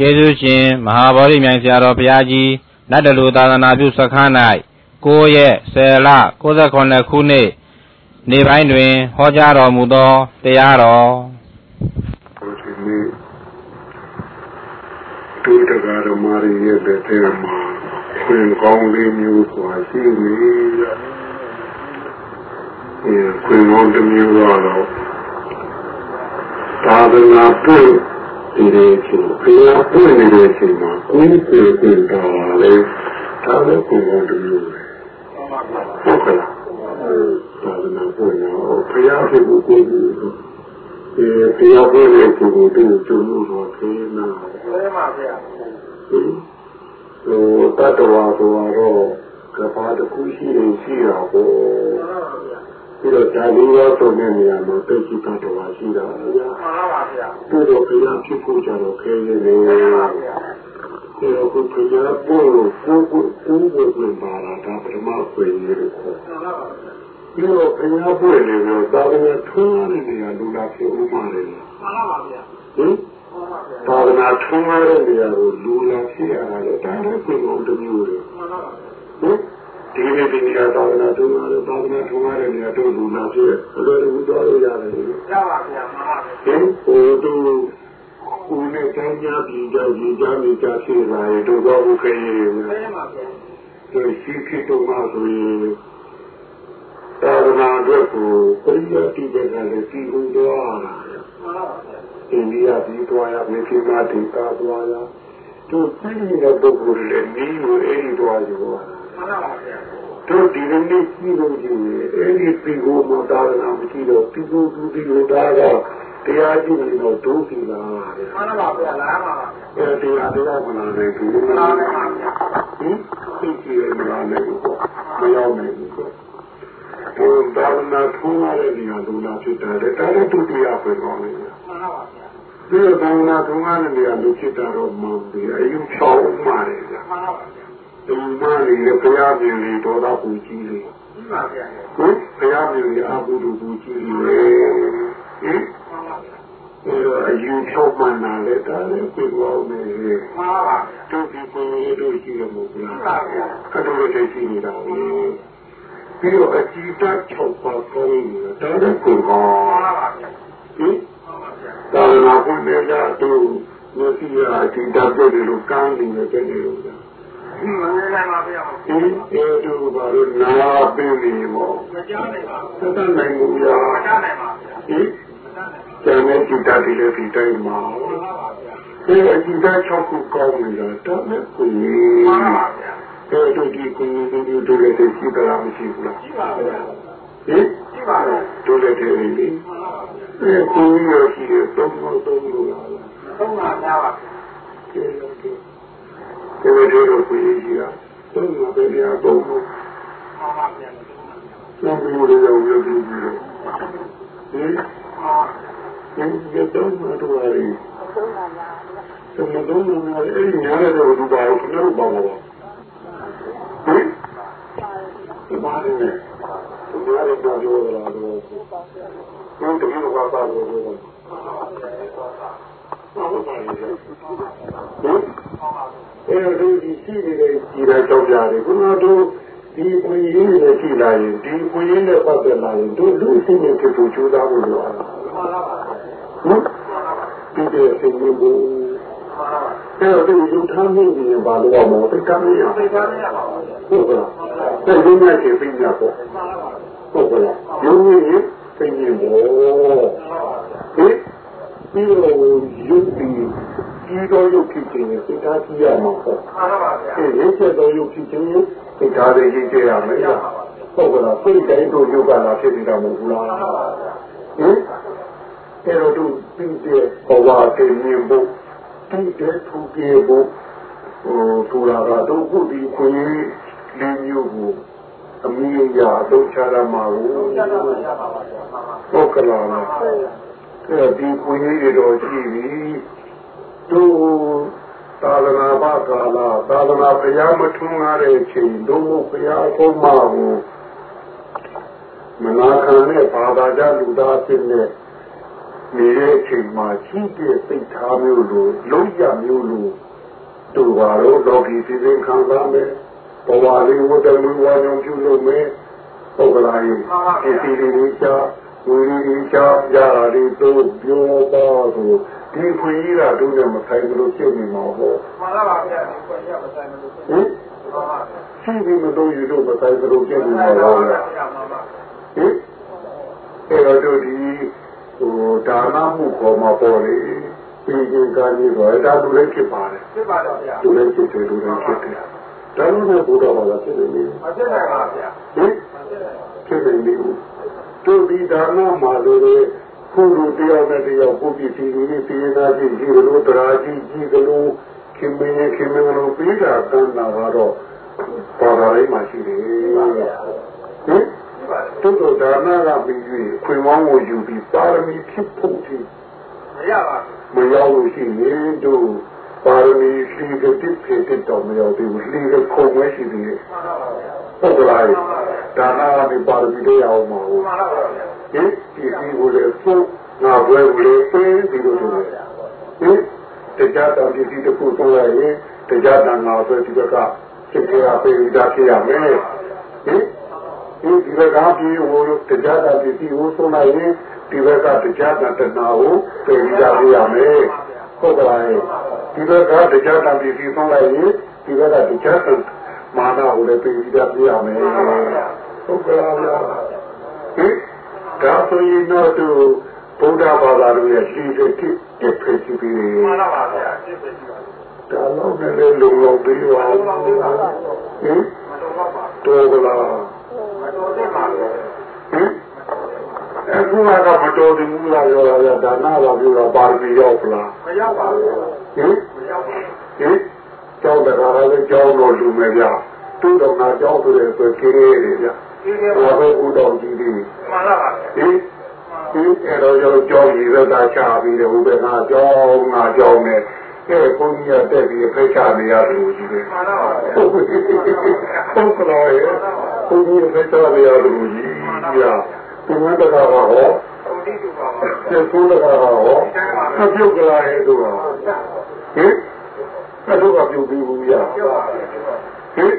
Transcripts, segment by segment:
ကျေးဇူးရှင်မဟာဗောဓိမြိုင်ဆရာတော်ဘုရားကြီးနတ်တလူသာသနာပြုစခန်း၌9ရက်10လ68ခုနှစ်နေ့ပိုင်းတွင်ဟောကြားတော်မူသောတရားတော်ဒီနေ့ဒုဒကာတော်မာရီရဲ့တဲ့မှာခွင်ကောင်းလေးမျိုးစွာရှိနေရအဲခွင်ကောင်းတစ်မျိုးတော့သာသနာ့ပြု ဒီလိုချင်းဘုရားပြည့်နေတဲ့ချိန်မှာကိုယ်ကိုယ်ကိုယ်တော်လေဒါလည်းကိုယ်ကိုယ်တူလို့ဟုတ်ကဲ့သာသနာ့ပြုရောဘုရားဖြစ်ဖို့ကိုယ်ကိုယ်အဲဘုရားပြည့်တဲ့ကိုယ်ကိုယ်တူကျုံလို့တော့ခင်းနာမှန်ပါဗျာဟိုတတ္တဝါဆိုတော့ကဘာတခုရှိနေရှိတာပေါ့ ပြီးတော့ဒါလေးရောဆိုတဲ့နေရာမှာတိတ်ကြည့်တတ်တော်ရှိတာဗျာမှန်ပါဗျာပြီးတော့ဘုရားဖြစ်ဖို့ကြတော့ခဲနေတယ်မှန်ပါဗျာဒီတော့ကိုဘုရားပို့လို့ကိုကိုကိုကိုပြန်ပါလာတာပထမဆွေးရလို့ခေါ်မှန်ပါဗျာပြီးတော့ဘုရားပို့နေတော့သာသနာထွန်းတဲ့နေရာလူလာဖြစ်ဦးမှာလေမှန်ပါဗျာဟင်သာသနာထွန်းတဲ့နေရာကိုလူလာဖြစ်ရတာလေဒါလည်းပြင်အောင်တမျိုးလေမှန်ပါဗျာဟင် ဒီနေ့ဒီနေ့သာသနာထုံးရတယ်သာသနာထုံးရတဲ့နေရာတို့လူနာဖြစ်အလွယ်တကူသွားလို့ရတယ်ရပါဗျာမှန်ပါဗျာဟင်ဟိုတို့ကိုယ်နဲ့တိုင်းကြပြီးကြောက်ကြီးကြမိကြဖြစ်လာရင်တို့တော့ဥခဲရည်မှန်ပါဗျာဒီရှိဖြစ်တော့မှဆိုရင်သာသနာအတွက်ကိုပရိယတိတဲ့ကလည်းပြီးလို့တော့လာမှန်ပါဗျာအိန္ဒိယပြီးသွားရမေခိမာတိတာသွားရ တို့ပြည်နေတဲ့ပုဂ္ဂိုလ်လည်းနီးလို့အဲ့ဒီသွားရောတို့ဒီနေ့ကြီးလို့ကြီးအဲ့ဒီပြီးကိုမတားတာမရှိတော့ပြီးကိုသူပြီးလို့တားတော့တရားကြည့်နေတော့ဒုတိလာမှန်ပါဗျာလားပါဗျာအဲ့တရားတရားမနာနိုင်ဘူးမှန်ပါဗျာဟင်သိကြည့်ရမလားနိုင်ဘူးမရောက်နိုင်ဘူးဘုရားနာထုံးရတဲ့နေရာလူနာဖြစ်တယ်ဒါလည်းဒုတိယပဲကောင်းတယ်မှန်ပါဗျာ ဒီဘာနာထုံးရတဲ့နေရာလူဖြစ်တာတော့မှန်ပြီအယူချောင်းမှတယ်ဗျာမှန်ပါဗျာဒီမှာလေဘုရားမြင်လေဒေါသပူကြီးလေမှန်ပါဗျာဟင်ဘုရားမြင်လေအာဟုတုပူကြီးလေဟင်မှန်ပါဗျာအဲတော့အယူချောမှန်တာလေဒါလည်းပြေပေါ်နေလေမှန်ပါဗျာတို့ဒီပုံလေးတို့ရှိရမို့ဗျာမှန်ပါဗျာအဲ့လိုလေးရှိနေတာလေပြီးတော့အကြည့်တတ်၆ပါးကောင်းနေတာဒါလည်းကိုကောင်းမှန်ပါဗျာဟင် သာနာဖွင့်နေကြတို့မျက်စိရာဒီတတ်ပြည့်လို့ကမ်းနေတယ်တဲ့လို့ဗျာမနေနိုင်ပါဗျာဒီအဲတို့ဘာလို့နာပင်းနေမို့မကြားနိုင်ပါဘူးသတ်နိုင်ဘူးဗျာမကြားနိုင်ပါဗျာဟင်ကျန်တဲ့จิตတည်းလည်းဒီတိုင်းမှာအဲအจิต၆ခုကောင်းနေတာတော့လည်းကိုယ်မှန်ပါဗျာအဲတို့ဒီကိုယ်ကိုယ်တို့လည်းသိကြတာမရှိဘူးလားရှိပါဗျာ ဟင်ရှိပါဗျာတို့လည်းသိနေပြီအဲကိုယ်ရရှိတဲ့သုံးလို့သုံးလို့လားသုံးပါဗျာကဲတော့ကိုယ်တို့တို့ကိုကြီးကသုံးမှာပဲများသုံးလို့မှန်ပါဗျာသုံးပြီးလို့ရောက်ပြီးပြီးတော့ဒီဟာဒီသုံးမှာတော့ရီသုံးမှာလားသုံးမှာတော့အဲ့ဒီညာတဲ့ဘုရားကိုခဏတော့ပါပါဟင် ဒီမှာနေဒီမှာလည်းပြောရတာတော့ဘယ်လိုလဲဘာသာလို့ပြောတာဟုတ်ပါရဲ့ဟင်အဲတို့ဒီရှိနေတဲ့ဒီလိုက်ကြောက်ကြတယ်ခုနတို့ဒီပွင့်ရင်းနဲ့ရှိလာရင်ဒီပွင့်ရင်းနဲ့ပတ်သက်လာရင်တို့လူရှိနေဖြစ်ဖို့ကြိုးစားဖို့လိုတယ်ဟုတ်ဒီတဲ့စိတ်ရင်းကိုအဲတို့ယူထားမှုရင်ဘာလို့မဟုတ်သိကမ်းရသိကမ်းရပါဘူးဟုတ်ကဲ့ စိတ်ရင်းနဲ့ရှင်ပြညာပေါ့ဟုတ်ကဲ့ယူရင်းစိတ်ရင်းဘောဟင်ပြီးတော့ယူပြီးကြီးသောရုပ်ဖြစ်ခြင်းကိုသိထားကြည့်ရမှာပေါ့မှန်ပါပါဗျာအဲရင်းချက်သောရုပ်ဖြစ်ခြင်းကိုသိထားတယ်ရေးကြရမယ်ဗျာဟုတ်ကဲ့လားစိတ်တိုင်းတို့ရုပ်ကလာဖြစ်နေတာမဟုတ်ဘူးလားမှန်ပါပါဗျာဟင်အဲတော့သူပြီးတဲ့ဘဝတည်မြင်ဖို့တိတဲ့သူပြေဖို့ဟိုထူလာတော့ခုဒီခွင့် လေးမျိုးကိုအမိရာတော့ချရမှာကိုဟုတ်ကလားအဲဒီခွင့်လေးတွေတော့ရှိပြီတို့သာသနာ့ဘာကာလသာသနာ့ဘုရားမထွန်းကားတဲ့ချိန်တို့ဘုရားကုန်းမကိုမနာခံတဲ့ဘာသာကြလူသားဖြစ်တဲ့နေတဲ့အချိန်မှာရှိတဲ့စိတ်ထားမျိုးလိုလုံးရမျိုးလိုတူပါတော့လောကီစီစဉ်ခံစားမယ် ဘဝလေးဝတ္တလူဝါကြောင့်ပြုလုပ်မယ်ပုဂ္ဂလာရေးဒီစီလေးချာဝီရီချာရတာဒီတို့ပြောပါဆိုဒီခွေကြီးကတို့နဲ့မဆိုင်လို့ဖြစ်နေမှာပေါ့မှန်ပါဗျာဒီခွင့်ရမဆိုင်ဘူးဟင်ရှိပြီးမလို့ယူလို့မဆိုင်လို့ဖြစ်နေမှာမှန်ပါလားဗျာမှန်ပါဟင်အဲ့တော့တို့ဒီဟိုဒါနမှုခေါ်မှာပေါ်လေပြီးရင်ကကြီးတော့ဒါသူလည်းဖြစ်ပါတယ်ဖြစ်ပါတော့ဗျာသူလည်းဖြစ်တယ်သူလည်းဖြစ်တယ် ဒါလို့လည်းဘုရားဘာသာဖြစ်နေလေမဖြစ်နိုင်ပါဗျာဟင်ဖြစ်နေလေတို့ဒီဒါနမှာလည်းခုလူတယောက်နဲ့တယောက်ကိုပြည်ပြည်လေးပြည်နာကြီးကြီးလို့တရားကြီးကြီးလို့ခင်မင်းခင်မင်းတို့ပြီးတာကံနာတော့ပါရလေးမှရှိတယ်ဟင်တုတ်တော်ဒါနကပြီးပြီးခွင်ဝန်းကိုယူပြီးပါရမီဖြစ်ဖို့ဒီမရပါဘူးမရောက်လို့ရှိရင်တို့ ပါရမီရှိတဲ့တစ်ဖြစ်တဲ့တော်မရောက်သေးဘူးလှီးတဲ့ခုံပဲရှိသေးတယ်မှန်ပါဗျာဟုတ်ကလားဒါနကနေပါရမီတွေအောင်မှာဟုတ်မှန်ပါဗျာဟင်ဒီဒီကိုလေဆုံးငါဘွယ်ကိုလေပေးပြီးတော့ဟင်တရားတော်ဒီဒီတစ်ခုဆုံးလိုက်ရင်တရားတန်ငါဆိုဒီဘက်ကစိတ်ကပေးတာဖြစ်ရမယ်ဟင်ဒီဒီဘက်ကပြေဟိုတရားတာဒီဒီဟိုဆုံးလိုက်ရင်ဒီဘက်ကတရားတာတဏှာကိုပြင်ကြရရမယ် ဟုတ်ကလားဒီဘက်ကတရားတာဒီဒီဆုံးလိုက်ရင်ဒီဘက်ကတရားတာမာနကိုလည်းပြင်ကြရရမယ်ဟုတ်ကလားဗျာဟင်ဒါဆိုရင်တော့သူဗုဒ္ဓဘာသာတို့ရဲ့ရှိတဲ့တိတိဖိစီပြီးမှန်ပါဗျာဖြစ်ဖြစ်ပါဒါတော့လည်းလုံလုံပြီးပါဟင်မတော်ပါပါတော်ကလားမတော်သေးပါဘူးဟင် အခုကတော့မတော်ဘူးမလားရောရဒါနာပါပြောတာပါရမီရောက်လားမရောက်ပါဘူးဟင်မရောက်ပါဘူးဟင်ကျောင်းတရားလည်းကျောင်းတော်လူမယ်ဗျာသူ့တော်နာကျောင်းဆိုတဲ့အတွက်ကလေးတွေဗျာဒီကေဘာလို့ဦးတော်ကြီးတွေမှန်ပါဗျာဟင်ဟင်အဲ့တော့ကျောင်းကျောင်းကြီးသက်သာချပြီးတယ်ဟိုဘက်ကကျောင်းငါကျောင်းနဲ့အဲဘုန်းကြီးကတက်ပြီးဖိတ်ချနေရတယ်လို့ကြီးပဲမှန်ပါဗျာဟုတ်ကဲ့ဟုတ်ကဲ့ဘုန်းကြီးဖိတ်ချနေရတယ်လို့ကြီး ဗျာဒီမှာတကားဟောဘုဒ္ဓတူပါပါကျေဆုံးတကားဟောအပြုတ်ကလာရဲ့တို့ဟာဟင်အတို့ကပြုတ်ပြီးဘူးရပြောပါဗျာဟင်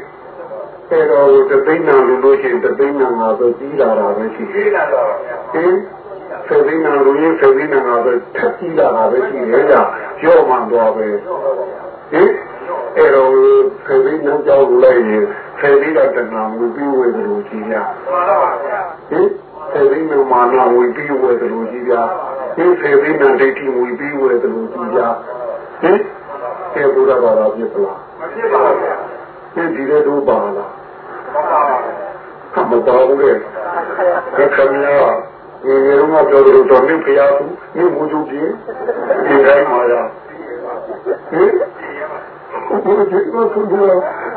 အဲ့တော့တသိန်းနာလို့လို့ရှိရင်တသိန်းနာမှာပဲကြီးလာတာပဲရှိဒီတယ်လာတော့ဟင်ဆယ်သိန်းနာလို့ရင်ဆယ်သိန်းနာမှာပဲထပ်ကြီးလာတာပဲရှိတယ်ကြာရော့မှန်သွားပဲဟင်အဲ့တော့ဆယ်သိန်းနာကြောက်လိုက်ရင်ဆယ်သိန်းကတဏှာဝီပြီးဝေတယ်လို့ကြီးရမှန်ပါဗျာဟင် ဆယ်သိန်းနာမာနဝီပြီးဝေတယ်လို့ကြီးရဟင်ဆယ်သိန်းနာဒိဋ္ဌိဝီပြီးဝေတယ်လို့ကြီးရဟင်အဲဘုရားဘာသာပြစ်လားမဖြစ်ပါဘူးဗျာဟင်ဒီတဲ့တို့ပါလားမှန်ပါဗျာမတော်ဘူးလေကခမရဒီရုံးကပြောလို့တော့မြဖျားဘူးမြမူကျူကြီးဒီတိုင်းမှာရဟင်ဘုရားဒီကခုက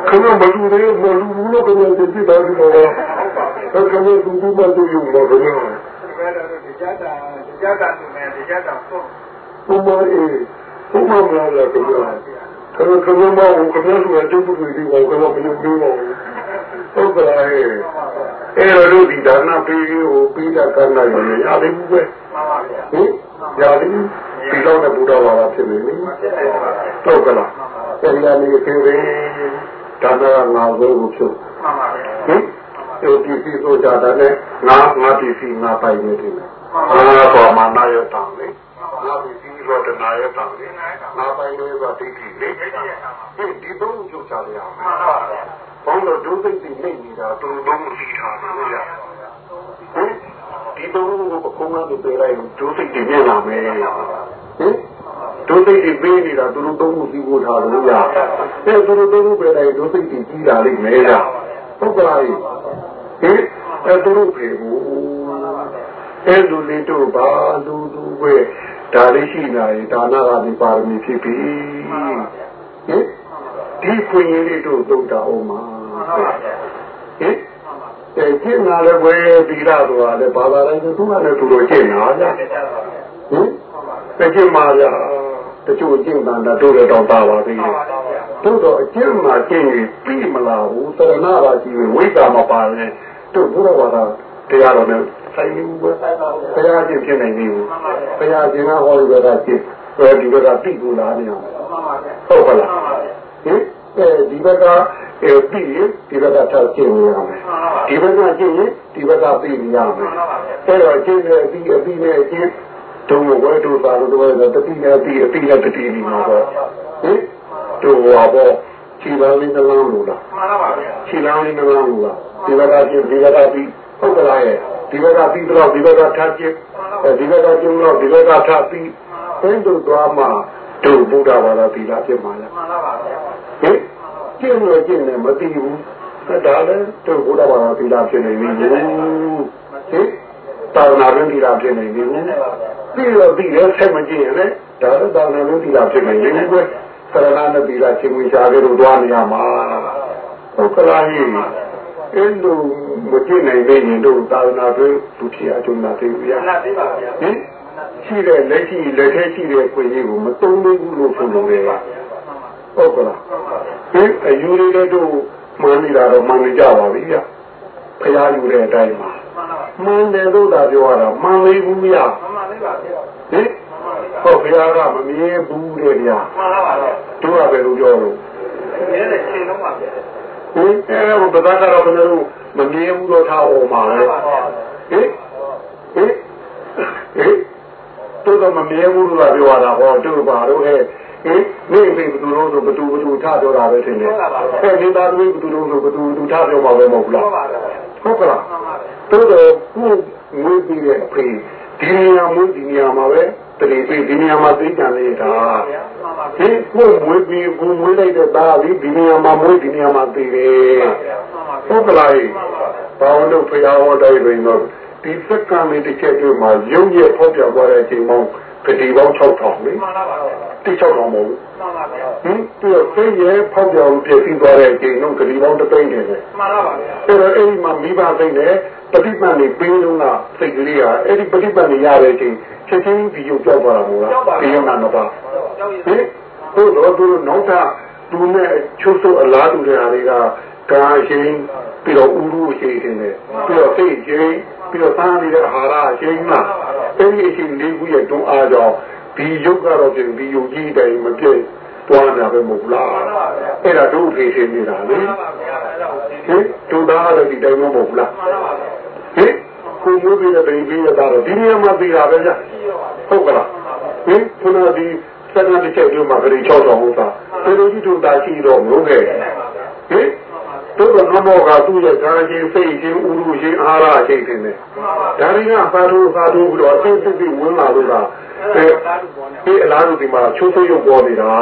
ခမမလူတွေမလူဘူးလို့ပြောတယ်ဒီသားဒီတော့ခမ သူသူမတူယူပါဘယ်လိုဒီဘက်တော့ဒီကြတာဒီကြတာသူနဲ့ဒီကြတာဆုံးဘုမအေးဘုမမလာလာပြောခမခမမဟုတ်ခမဆိုအကျုပ်တို့ဒီကောင်ကမယုံဘူးလို့ဟုတ်ကဲ့အဲ့တော့ဒီဒါနာပေးကိုပြီးတာကမ်းနိုင်ရင်ရတယ်ဘူးပဲမှန်ပါဗျာဟင်ရတယ်ဒီတော့နဲ့ဘုရားဘာသာဖြစ်နေပြီဖြစ်တယ်ပါဗျာတော့ကလားအဲ့ဒီကနေပြေးတယ်ဒါကငါဘိုးကိုဖြုတ်မှန်ပါဗျာဟင် အဲ့ဒီစီဆိုကြတာနဲ့ငါငါဒီစီငါပိုင်နေတယ်ငါတော့မနာရတောင်းလေငါဒီစီရောတနာရတောင်းလေငါပိုင်နေဆိုဒိဋ္ဌိလေဒီဒီတော့ကျုပ်ချရအောင်မှန်ပါဗျာဘုန်းတော်ဒုသိတိနေနေတာတူတုံးစီထားတယ်လို့ရဟင်ဒီတုံးကိုပကုံးကနေပြေးလိုက်ဒုသိတိနေလာမယ်ဟင်ဒုသိတိပေးနေတာသူတို့တုံးကိုစီးဖို့ထားလို့ရအဲသူတို့တုံးကိုပြေးလိုက်ဒုသိတိကြီးလာလိမ့်မယ်လားဟုတ်ကလား ဟင်အဲသူတို့ပြေဘူးအဲလူလေးတို့ဘာလူလူပဲဒါလေးရှိလာရင်ဒါနကဒီပါရမီဖြစ်ပြီဟင်ဒီခွင့်ရလေးတို့သုံးတာအောင်မှာမှန်ပါဗျာဟင်အဲကျင့်လာလဲဝဲဒီလာတော့လည်းဘာသာတိုင်းသူကလည်းသူတို့ကျင့်လာကြဟင်တကျင့်မှာကြတချို့ကျင့်တာတို့လည်းတော့ပါပါသေးတယ်တို့တော့အကျင့်မှာကျင့်ရင်ပြီးမလားဘူးသရဏရာကြီးဝိသမပါလဲ တို့ဘုရားဘာသာတရားတော်နဲ့ဆိုင်နေဘူးပဲဘုရားချင်းဖြစ်နိုင်နေဘူးဘုရားရှင်ကဟောရတာချင်းအဲဒီဘက်ကတိကိုလာနေအောင်ဟုတ်ပါလားဟင်အဲဒီဘက်ကအဲပြီးရင်ဒီဘက်ကထောက်ကျင့်ရအောင်ဒီဘက်ကကျင့်ရင်ဒီဘက်ကပြီးရအောင်အဲ့တော့ကျင့်နေပြီးအပြီးနဲ့ကျင့်တုံးဝဲတို့ပါလို့တော့တတိနဲ့ပြီးအပြီးနဲ့တတိနေမှာပေါ့ဟင်တို့ဟောပေါ့ခြေလမ်းလေးနှလုံးလို့လားမှန်ပါပါဗျာခြေလမ်းလေးနှလုံးလို့လား ဒီဘက်ကကျင့်ဒီဘက်ကပြီးဟုတ်ကလားရဲ့ဒီဘက်ကပြီးတော့ဒီဘက်ကထားကျင့်ဒီဘက်ကကျင့်တော့ဒီဘက်ကထားပြီးဘယ်လိုသွားမှတို့ဘုရားဘာသာသီလဖြစ်မှာလဲမှန်ပါပါဗျာဟင်ကျင့်လို့ကျင့်နေမသိဘူးဒါလည်းတို့ဘုရားဘာသာသီလဖြစ်နေပြီဟင်တာဝနာရင်းသီလဖြစ်နေပြီပြီးတော့ပြီးလဲဆက်မကြည့်ရင်လည်းဒါလည်းတာဝနာရင်းသီလဖြစ်နေပြီကွယ်သရဏနဲ့သီလချင်းဝင်ရှားကြလို့သွားနေရမှာဟုတ်ကလားဟိ အဲ့လိုမကြည့်နိုင်သေးရင်တို့သာသနာ့တွင်ဒုတိယအကျုံးနာသေးဘူးရဟင်ရှိတဲ့လက်ရှိလက်ထဲရှိတဲ့ခွင့်ရကိုမတုံးသေးဘူးလို့ဆိုလို့လေဟုတ်ကလားဟင်အယူရတဲ့တို့မှန်နေတာတော့မှန်နေကြပါပြီဗျဖရာယူတဲ့အတိုင်းမှာမှန်တယ်လို့သာပြောရတာမှန်လေးဘူးဗျမှန်ပါဗျဟင်ဟုတ်ဘုရားကမမြင်ဘူးတဲ့ဗျာမှန်ပါပါတို့ကပဲလို့ပြောလို့မြင်တဲ့ချိန်လုံးပါဗျာ ဟင်အဲဘုရားကတော့ဘယ်လိုမမြင်ဘူးတော့ထားအောင်ပါလေဟင်ဟင်ဟင်တို့တော့မမြင်ဘူးလို့ပြောရတာဟောတို့ပါတော့ဟဲ့ဟင်နေပြီဘသူလို့ဆိုဘသူဘသူထားပြောတာပဲထင်တယ်အဲဒီသားသမီးဘသူလို့ဆိုဘသူဘသူထားပြောမှာပဲမဟုတ်လားဟုတ်ကလားတို့တော့ခုငွေပြီးတဲ့အဖေဒီနေရာမျိုးဒီနေရာမှာပဲ တတိပိဒီနေရာမှာသိကြနေတာဒီကိုမွေးပြီးကိုမွေးလိုက်တဲ့သားလေးဒီနေရာမှာမွေးဒီနေရာမှာသိတယ်ဟုတ်ကလားဘာလို့ဖျားဟောတိုင်းပဲတော့ဒီစက္ကန့်လေးတစ်ချက်တည်းမှာရုံရက်ဖောက်ပြသွားတဲ့အချိန်မှပတိပေါင်း6000လေ တိ6000မဟုတ်ဘူးဟင်သူသိရဲဖောက်ပြောင်းပြည့်စည်သွားတဲ့အချိန်တော့ပတိပေါင်းတစ်သိန်းနေတယ်မှန်ပါပါအဲ့တော့အဲ့ဒီမှာမိဘသိန်းနဲ့ပฏิပတ်နေပြီးလုံးကစိတ်ကလေးကအဲ့ဒီပฏิပတ်နေရတဲ့အချိန်ချက်ချင်းဒီရုပ်ကြောက်သွားတာမို့လားဒီရုံနာတော့ပါဟင်ဟိုတော့သူနောက်တာသူနဲ့ချိုးဆိုးအလားတူတဲ့ဟာတွေကကာရှိန်ပြီးတော့ဥရုရှိန်နေတယ်ပြီးတော့စိတ်ရှိန်ပြီးတော့သားနေတဲ့အာဟာရရှိန်မှာအဲ့ဒီအချိန်လေးခုရဲ့တွန်းအားကြောင့် ဒီရုပ်ကတော့ပြင်ဒီယုံကြည်တိုင်းမပြည့်သွားတာပဲမဟုတ်လားအဲ့ဒါတို့ဖေးရှင်းနေတာလေဟင်တို့သားလည်းဒီတိုင်းမဟုတ်လားဟင်ကိုမျိုးပြီးတဲ့ပြည်ပြီးတော့ဒီနေရာမှာပြီးတာပဲကြာဟုတ်ကလားဟင်ခုနဒီစက္ကန့်တစ်ချက်ပြောမှဂရီ6ဆောင်ဟုတ်တာဒီလိုကြီးတို့တာရှိတော့မလို့ခဲ့ဟင်တို့ကနမောကသူ့ရဲ့ကာခြင်းစိတ်ခြင်းဥရုခြင်းအာရခြင်းတင်တယ်ဒါရင်းကပါလို့ပါလို့ပြီးတော့အသိသိဝင်လာလို့က ဒီအလားတူဒီမှာချိုးချိုးရုပ်ပေါ်နေတာ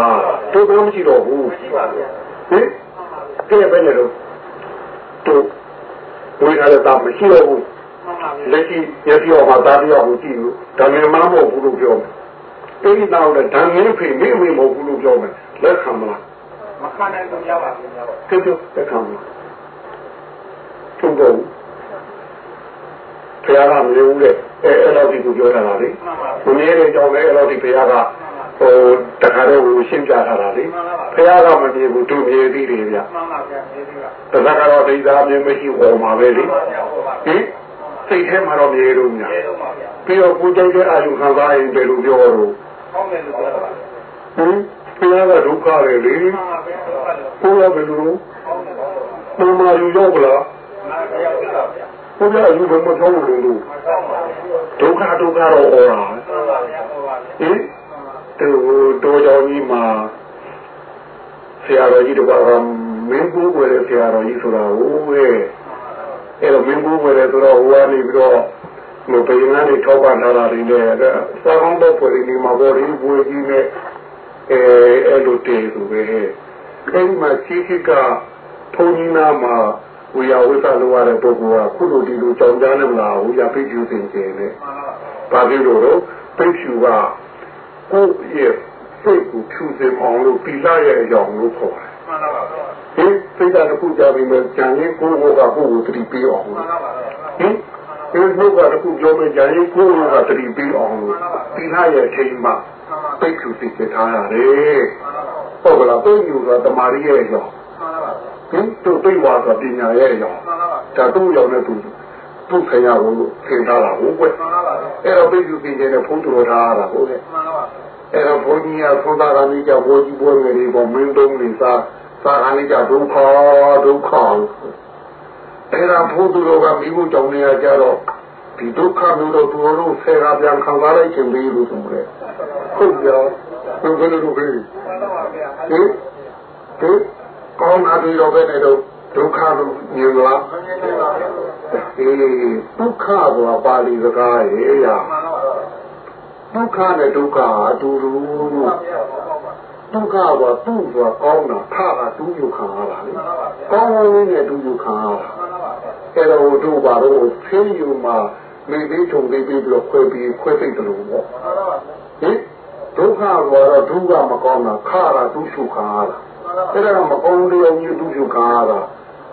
တို့ကမရှိတော့ဘူးဟင်ကဲပဲလေတို့တို့ဝိရတဲ့တာမရှိတော့ဘူးလက်ရှိရပြောမှာတာပြောကိုကြည့်လို့ဒါနဲ့မမဟုတ်ဘူးလို့ပြောမယ်အဲ့ဒီတော့ဓာမင်းဖေမိမိမဟုတ်ဘူးလို့ပြောမယ်လက်ခံမလားမခံနိုင်ဘူးရပါဘူးကျုပ်ကျုပ်လက်ခံမလားကျုပ်တော့ ဘုရားကမလို့ဦးတဲ့အဲအဲ့လိုဒီကိုပြောထားတာလေဘုရားရဲ့ကြောင့်လည်းအဲ့လိုဒီဘုရားကဟိုတခါတော့ရှင်းပြထားတာလေဘုရားကမပြေဘူးသူပြေပြီးတယ်ဗျမှန်ပါဗျာပြေပြီးပါတခါကတော့ဒိသာမြင်မရှိဟောမှာပဲလေဟင်စိတ်ထဲမှာတော့မြေလို့ညာပြီးတော့ကိုကြိုက်တဲ့အာယုခံစားရင်ဘယ်လိုပြောတော့ဟောမယ်လို့ပြောတာဟင်ဘုရားကဒုက္ခလေလေဘုရားဘယ်လိုလဲမမယူရောက်လား ဘုရားအယူဘယ်မှာကြောင်းလို့လို့ဒုက္ခဒုက္ခတော့ဟောတာဟင်တူတော်ကြောင့်ကြီးမှာဆရာတော်ကြီးတို့ကမင်းကိုယ်ွယ်တဲ့ဆရာတော်ကြီးဆိုတာဟိုးပဲအဲ့တော့မင်းကိုယ်ွယ်တဲ့ဆိုတော့ဟိုကနေပြီးတော့မပေငန်းတွေထောက်ပံ့ထားတာတွေနဲ့စာကောင်းတဲ့ဖွဲ့ဒီမှာဘော်ဒီဘွေကြီးနဲ့အဲအဲ့လိုတည်သူပဲအဲ့ဒီမှာရှိခိကဘုန်းကြီးနာမှာ ဝေယဝိသလိုရတဲ့ပုဂ္ဂိုလ်ကခုလိုဒီလိုကြောင်ကြားနေမလားဝေယပိတ်ယူတင်ကျင်နေဘာဖြစ်လို့တော့ပိတ်ယူကကိုယ့်ရဲ့စိတ်ကိုဖြူစင်အောင်လို့ပိလာရဲ့အကြောင်းလို့ခေါ်တယ်မှန်ပါပါဟင်စိတ်ဓာတ်တစ်ခုကြပြီးမှကြံရင်ကိုယ်ကကိုယ့်ကိုတတိပေးအောင်မှန်ပါပါဟင်ဒီလိုကတခုပြောမယ်ကြရင်ကိုယ်ကတတိပေးအောင်လို့ပိလာရဲ့အချိန်မှာပိတ်ဖြူစင်ထားရတယ်ဟုတ်ကလားပိတ်ယူကတမာရီရဲ့အကြောင်းဟင် သူသိဝါဆိုပညာရဲ့အကြောင်းဒါသူ့ရောက်တဲ့သူသူ့ဆရာကိုသင်ထားတာဟုတ်ကွအဲ့တော့ပိစုပြင်တဲ့ဖုန်းတော်ထားရတာဟုတ်ကဲ့အဲ့တော့ဘုန်းကြီးကသုံးသားကနေကြဘိုးကြီးဘိုးငယ်တွေပေါ်မင်းတုံးနေစားစားကနေကြဒုက္ခဒုက္ခအဲ့ဒါဘုသူတော်ကမိဖို့ကြောင့်နေရကြတော့ဒီဒုက္ခမျိုးတော့သူတို့ဆယ်ကပြန်ခံစားလိုက်ခြင်းပြီးလို့ဆိုတယ်ဟုတ်ကြောဘယ်လိုလုပ်လဲဟင်ဟင် ကောင်းတာတွေတော့ပဲနဲ့တော့ဒုက္ခလို့မြင်လားအေးဒုက္ခဆိုတာပါဠိစကားရေရဒုက္ခနဲ့ဒုက္ခအတူတူဒုက္ခကသူ့ဆိုတာကောင်းတာခကတူးယူခံရတာလေကောင်းဝင်နဲ့တူးယူခံရတာအဲ့တော့တို့ပါတော့ဆင်းယူမှာမိသေးထုံသေးပြီးပြီးတော့ခွဲပြီးခွဲသိတယ်လို့ပေါ့ဟင်ဒုက္ခကတော့ဒုက္ခမကောင်းတာခကတူးရှုခံရတာ အဲ့ဒါမကောင်းတဲ့အောင်ယူတူးရှုခံရတာ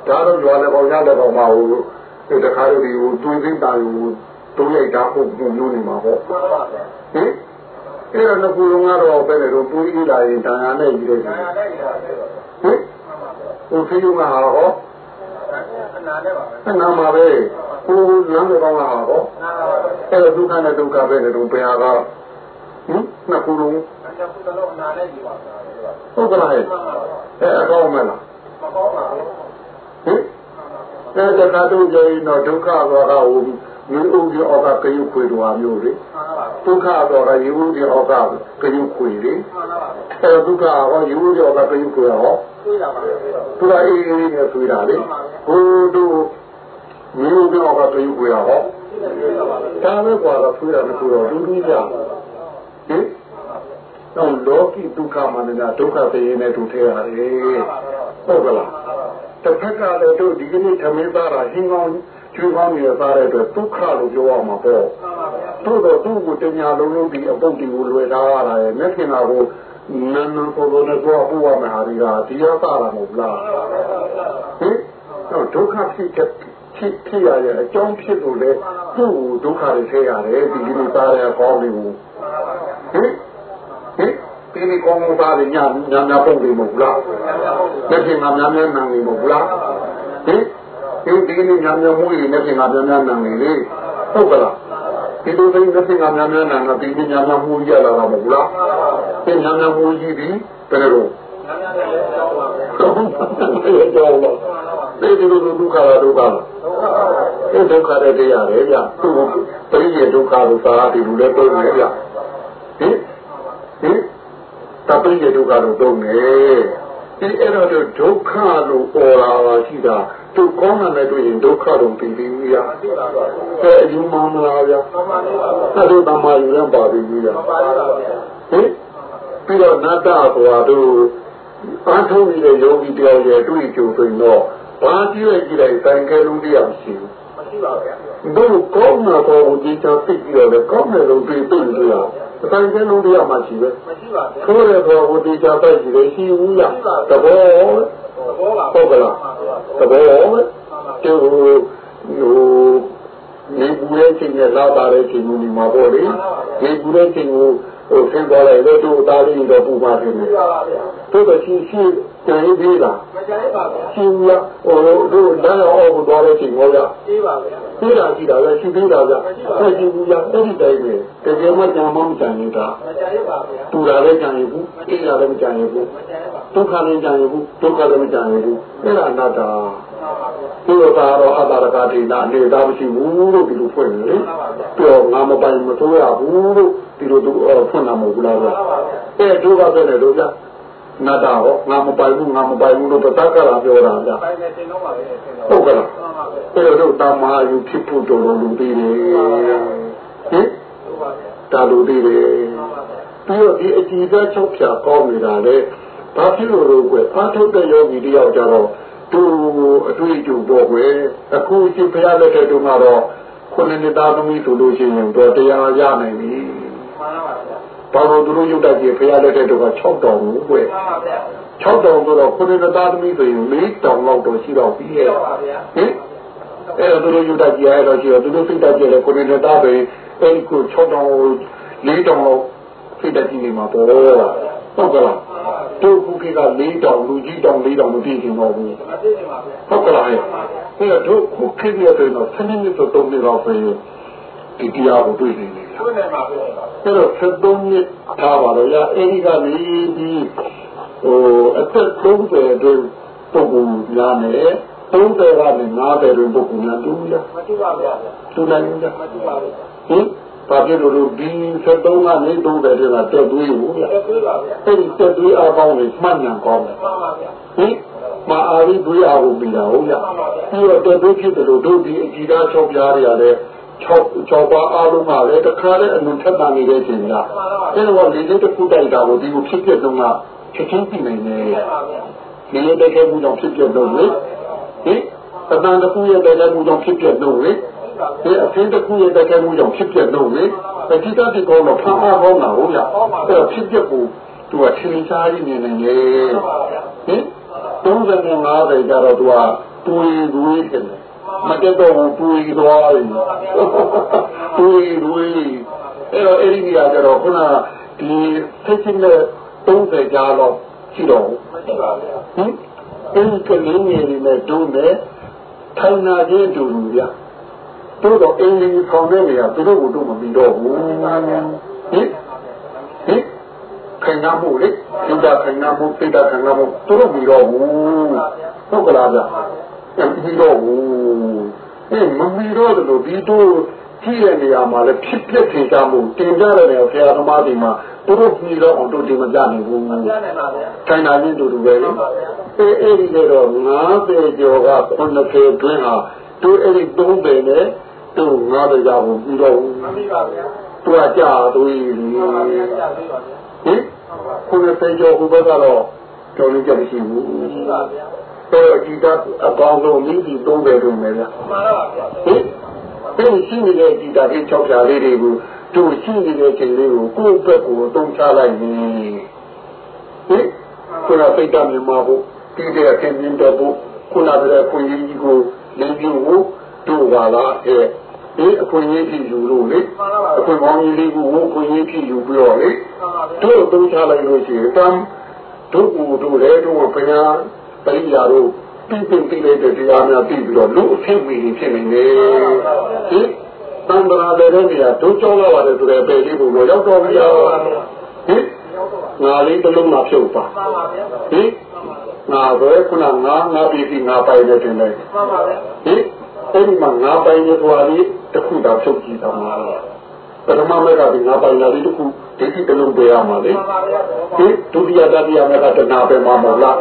ဒါတော့ရွာလည်းပေါ့ရလည်းပေါ့မဟုတ်ဘူးတခါတည်းဒီကိုတွင်းသိတာယူတုံးရိုက်တာဟုတ်ဘူးလို့နေမှာပေါ့ဟင်အဲ့ဒါကကူလုံးကတော့ပဲလေတော့ပူးအေးလာရင်တန်ရာနဲ့ကြီးတယ်ဟင်ဟိုဖေးကဟာဟောအနာနဲ့ပါပဲအနာမှာပဲဟိုလမ်းကောင်းလာဟောအဲ့ဒါဒုက္ခနဲ့ဒုက္ခပဲလေတော့ဘယ်ဟာကဟင်နှစ်ခုလုံး နှစ်ခုလုံးအနာနဲ့ကြီးပါဟုတ်ကဲ့အဲ့အကောင်းမလားမကောင်းပါဘူးဟင်အဲ့ဒါကတော့ကြရင်တော့ဒုက္ခကတော့ဟိုမျိုးဥဒီအောက်ကကယုခွေတော်မျိုးလေဒုက္ခတော့ကယူဒီအောက်ကကယုခွေလေအဲဒုက္ခဟောယူဒီအောက်ကကယုခွေဟောသူကအေးအေးနဲ့ဆွေးတာလေဟိုတို့မျိုးဒီအောက်ကကယုခွေဟောဒါပဲကွာတော့ဆွေးတာမဆိုတော့ဒုတိယဟင် တော့လောကီဒုက္ခမှန်တဲ့ဒုက္ခသိရင်နဲ့ဒုထဲရတယ်ဟုတ်ကလားတစ်ဖက်ကလည်းတို့ဒီကနေ့သမင်းသားတာဟင်းကောင်းကျွေးကောင်းနေစားတဲ့အတွက်ဒုက္ခလို့ပြောရမှာပေါ့တို့တော့သူ့ကိုတညာလုံးလုံးဒီအပုတ်ဒီကိုလွယ်ထားရတာရဲ့မျက်ခင်လာကိုနန်းနန်းပေါ်ပေါ်နဲ့တော့ပူရမှာဟာဒီကဒီရစားတာမဟုတ်လားဟင်တော့ဒုက္ခဖြစ်ချက်ဖြစ်ဖြစ်ရရဲ့အကြောင်းဖြစ်လို့လေသူ့ကိုဒုက္ခတွေဆဲရတယ်ဒီလိုစားရကောင်းနေဘူးဟင် ဟင်ဒီနေ့ကောင်းကောင်းစားတယ်ညညညပုံနေမဟုတ်လားလက်ဖြင့်ငါများများနံနေမဟုတ်လားဟင်ဒီဒီနေ့ညညမှုတွေလက်ဖြင့်ငါများများနံနေလေဟုတ်ကလားဒီလိုသိလက်ဖြင့်ငါများများနံတော့ဒီနေ့ညညမှုရလာတာမဟုတ်လားဒီညညမှုကြီးဒီဘယ်လိုကောင်းတယ်ကြောက်လို့ဒီဒီလိုဒုက္ခလားဒုက္ခလားဒီဒုက္ခတဲ့တရားလေဗျသူ့ပရိယေဒုက္ခလို့သာဒီလိုလဲပြောနေဗျဟင် ဟင်တပိယဒုက္ခလို့သုံးတယ်ဒီအဲ့တော့ဒုက္ခလို့ပေါ်လာပါရှိတာသူကောင်းတယ်တွေ့ရင်ဒုက္ခတော့ပြီးပြီးရအဲအယူမှန်လားဗျာသတ္တတမယူရပါပြီးပြီလားဟင်ပြီးတော့နတ္တဆိုတာတို့အားထုတ်နေတဲ့ယောဂီတယောက်ရဲ့တွေ့ကြုံဆိုရင်တော့ဘာကြည့်ရကြည့်လိုက်တိုင်ကဲလုံးတရားမရှိဘူးမရှိပါဘူးဗျာတို့ကောင်းတာကိုဒီချာသိပြီးတော့လေကောင်းတယ်လို့တွေ့တွေ့လို့ရ အတိုင်းကျလုံးတရားမှရှိပဲမရှိပါဘူးခိုးတဲ့ဘောကိုတရားပိုက်ကြည့်လို့ရှိဘူးလားသဘောဟုတ်ကလားသဘောတူဟိုနေပူရဲ့ချိန်နဲ့လာပါတဲ့ချိန်မျိုးဒီမှာပေါ့လေနေပူတဲ့ချိန်ကိုဟိုဆင်းသွားလိုက်လို့တို့သားလေးတော့ပူပါသေးတယ်တို့တော့ရှိရှိ ကြံသေးလားမကြံပါဘူးရှိရဟိုတို့လမ်းအောင်ကိုသွားတဲ့ချိန်ဟောရရှိပါဗျာရှိတာရှိတာပဲရှိသေးတာဗျာရှိဘူးရအဲ့ဒီတိုင်းပဲတကယ်မှကြံမမကြံနေတာမကြံရပါဗျာတူတာလည်းကြံရဘူးအိတာလည်းမကြံရဘူးဒုက္ခလည်းကြံရဘူးဒုက္ခလည်းမကြံရဘူးအဲ့ဒါအနတ္တဒီလိုသာတော့အတ္တရကတိနာနေသားမရှိဘူးလို့ဒီလိုဖွင့်နေလေပြောငါမပိုင်မဆိုးရဘူးလို့ဒီလိုသူဖွင့်တာမဟုတ်ဘူးလားဗျအဲ့ဒုက္ခပဲလေတို့ဗျ နတ္တဟောငါမပိုင်ဘူးငါမပိုင်ဘူးလို့ပတက်ကလာပြောတာဗျပိုင်နေတင်တော့ပါပဲဟုတ်ကဲ့အဲ့တော့တမဟာယူဖြစ်ဖို့တော်တော်လူသေးတယ်ဟင်တာလူသေးတယ်ပြီးတော့ဒီအကြည့်သားချုပ်ဖြာကောင်းနေတာလေဘာဖြစ်လို့လို့ကွအားထုတ်တဲ့ယောဂီတယောက်ကြတော့သူအတွေ့အကြုံပေါ်ကွယ်အခုရှိဖရလက်တဲ့တုန်းကတော့ခုနှစ်နှစ်သားသမီးဆိုလို့ရှိရင်တော့တရားရနိုင်ပြီမှန်ပါဗျာ ဘာလို့သူတို့ရုပ်တကြီးဖရလက်တဲ့တုန်းက6တောင်ကိုကွယ်မှန်ပါဗျာ6တောင်ဆိုတော့ခုနှစ်နှစ်သားသမီးဆိုရင်4တောင်လောက်တော့ရှိတော့ပြီရဲ့ဟင်အဲ့တော့သူတို့ရုပ်တကြီးရတော့ရှိတော့သူတို့စိတ်တကြီးလည်းခုနှစ်နှစ်သားပဲအဲ့ဒီကို6တောင်4တောင်လောက်စိတ်တကြီးနေမှာပေါ့ဟုတ်ကလားတို့ခုခခေတ်က၄တောင်လူကြီးတောင်၄တောင်မပြည့်ချင်တော့ဘူးမသိနေပါဗျာဟုတ်ကလားဟဲ့အဲ့တော့တို့ခုခေတ်ရတဲ့တော့ဆင်းရဲတော့တုံးနေတော့ပဲ ဒီတရားကိုတွေ့နေတယ်သူ့နေမှာဗျာအဲ့တော့73နှစ်ထားပါတော့ရအဲ့ဒီကနေဒီဟိုအသက်30အတွင်းပုဂ္ဂိုလ်များနဲ့30ကနေ90အတွင်းပုဂ္ဂိုလ်များတူရမတူပါဗျာတူနိုင်ကြမတူပါဘူးဟင်ဘာဖြစ်လို့လို့ဒီ73ကနေ30တဲ့ကတက်သွေးကိုဗျတက်သေးပါဗျာအဲ့ဒီတက်သွေးအပေါင်းကိုမှတ်ဉာဏ်ကောင်းတယ်မှန်ပါဗျာဟင်မအာရိသွေးအားကိုပြီးတာဟုတ်ရပြီးတော့တက်သွေးဖြစ်တယ်လို့တို့ဒီအကြည်သား၆ပြားတွေရတယ် 6 6ပါးအားလုံးကလည်းတခါတည်းအနုထက်တာနေတဲ့ချိန်ကအဲ့တော့လေလေးတစ်ခုတိုက်တာကိုဒီကိုဖြစ်ပြတော့ကချက်ချင်းပြနိုင်တယ်မှန်ပါဗျာလေလေးတိုက်ခဲ့မှုကြောင့်ဖြစ်ပြတော့လေဟင်အတန်တစ်ခုရဲ့တိုက်ခဲ့မှုကြောင့်ဖြစ်ပြတော့လေဒီအဖင်းတစ်ခုရဲ့တိုက်ခဲ့မှုကြောင့်ဖြစ်ပြတော့လေအကြည်သားဒီကောတော့ဖမ်းအားကောင်းတာဟုတ်ရအဲ့တော့ဖြစ်ပြဖို့သူကထင်ရှားနေနေတယ်ဟင်30နဲ့50ကျတော့သူကပူရီဒွေးတယ် မတက်တော့ဘူးပူရီသွားပြီပူရီဒွေးအဲ့တော့အဲ့ဒီနေရာကျတော့ခုနဒီဆက်ချင်းနဲ့30ကျတော့ရှိတော့မရှိပါဗျာဟင်အဲ့ဒီကလေးငယ်တွေနဲ့ဒုံးနဲ့ထိုင်နာချင်းတူလူပြတို့တော့အင်းကြီးဆောင်တဲ့နေရာသူတို့ကတော့မပြီးတော့ဘူးဟင်ဟင်ခံရမှုလေစိတ်ဓာတ်ခံရမှုစိတ်ဓာတ်ခံရမှုသူတို့ပြီးတော့ဘူးဟုတ်ကလားဗျမပြီးတော့ဘူး အေးမပြီးတော့တယ်လို့ဒီတို့ကြည့်တဲ့နေရာမှာလည်းဖြစ်ဖြစ်ထင်ရှားမှုတင်ကြတဲ့နေရာဆရာသမားတွေမှာသူတို့ပြီးတော့အောင်တို့ဒီမကြနိုင်ဘူးကြားနေပါဗျာခိုင်နာချင်းတူတူပဲလေအဲအဲ့ဒီလေတော့90ကျော်က90တွင်းဟာသူအဲ့ဒီ30နဲ့သူ90ကျော်ကိုပြီးတော့မသိပါဗျာသူကကြာသွေးလမှန်ပါဗျာီကြားသေးပါဗျာဟင်90ကျော်ဟိုဘက်ကတော့တော်လို့ကြမရှိဘူးမရှိပါဗျာ တော့ဒီကအကောင်းဆုံးမိဒီ30တွင်းပဲဗျာမှန်ပါဗျာဟင်အဲ့ဒီရှိနေတဲ့ဒီတာလေး6ဖြာလေးတွေကိုသူရှိနေတဲ့ချိန်လေးကိုကိုယ့်ဘက်ကိုတုံးချလိုက်ပြီဟင်ခုနစိတ်တမြင်မှာဖို့ပြီးတဲ့အခင်မြင်တော့ဖို့ခုနကတည်းကခွင့်ရကြီးကိုလင်းပြီးကိုတို့ပါလားအဲဒီအခွင့်အရေးဖြစ်ယူလို့လေမှန်ပါအခွဗျာင့်ကောင်းကြီးလေးကိုအခွင့်အရေးဖြစ်ယူပြီးတော့လေမှန်ပါဗျာတို့တုံးချလိုက်လို့ရှိရင်တမ်းတို့ကိုတို့လည်းတို့ဘုရား ပရိယာတို့ပြီးပြီးပြီးတဲ့တရားများပြီးပြီးတော့လူအဖြစ်မီဖြစ်နေတယ်ဟင်တန်ត្រာလည်းတဲ့နေရာတို့ကြောက်ရပါတယ်ဆိုတဲ့ပဲလေးကိုတော့ရောက်တော့ပြီဟင်ငါလေးတစ်လုံးလာဖြုတ်ပါမှန်ပါဗျာဟင်ငါပဲခုနငါငါပြည်ပြီးငါပိုင်နေတယ်လေမှန်ပါဗျာဟင်အဲ့ဒီမှာငါပိုင်နေသွားလေးတစ်ခုသာဖြုတ်ကြည့်တော့မှာပထမမဲ့ကဒီငါပိုင်လာလေးတစ်ခုဒိဋ္ဌိတစ်လုံးပေးရမှာလေမှန်ပါဗျာဟင်ဒုတိယတတိယမဲ့ကတဏှာပဲမှာမဟုတ်လား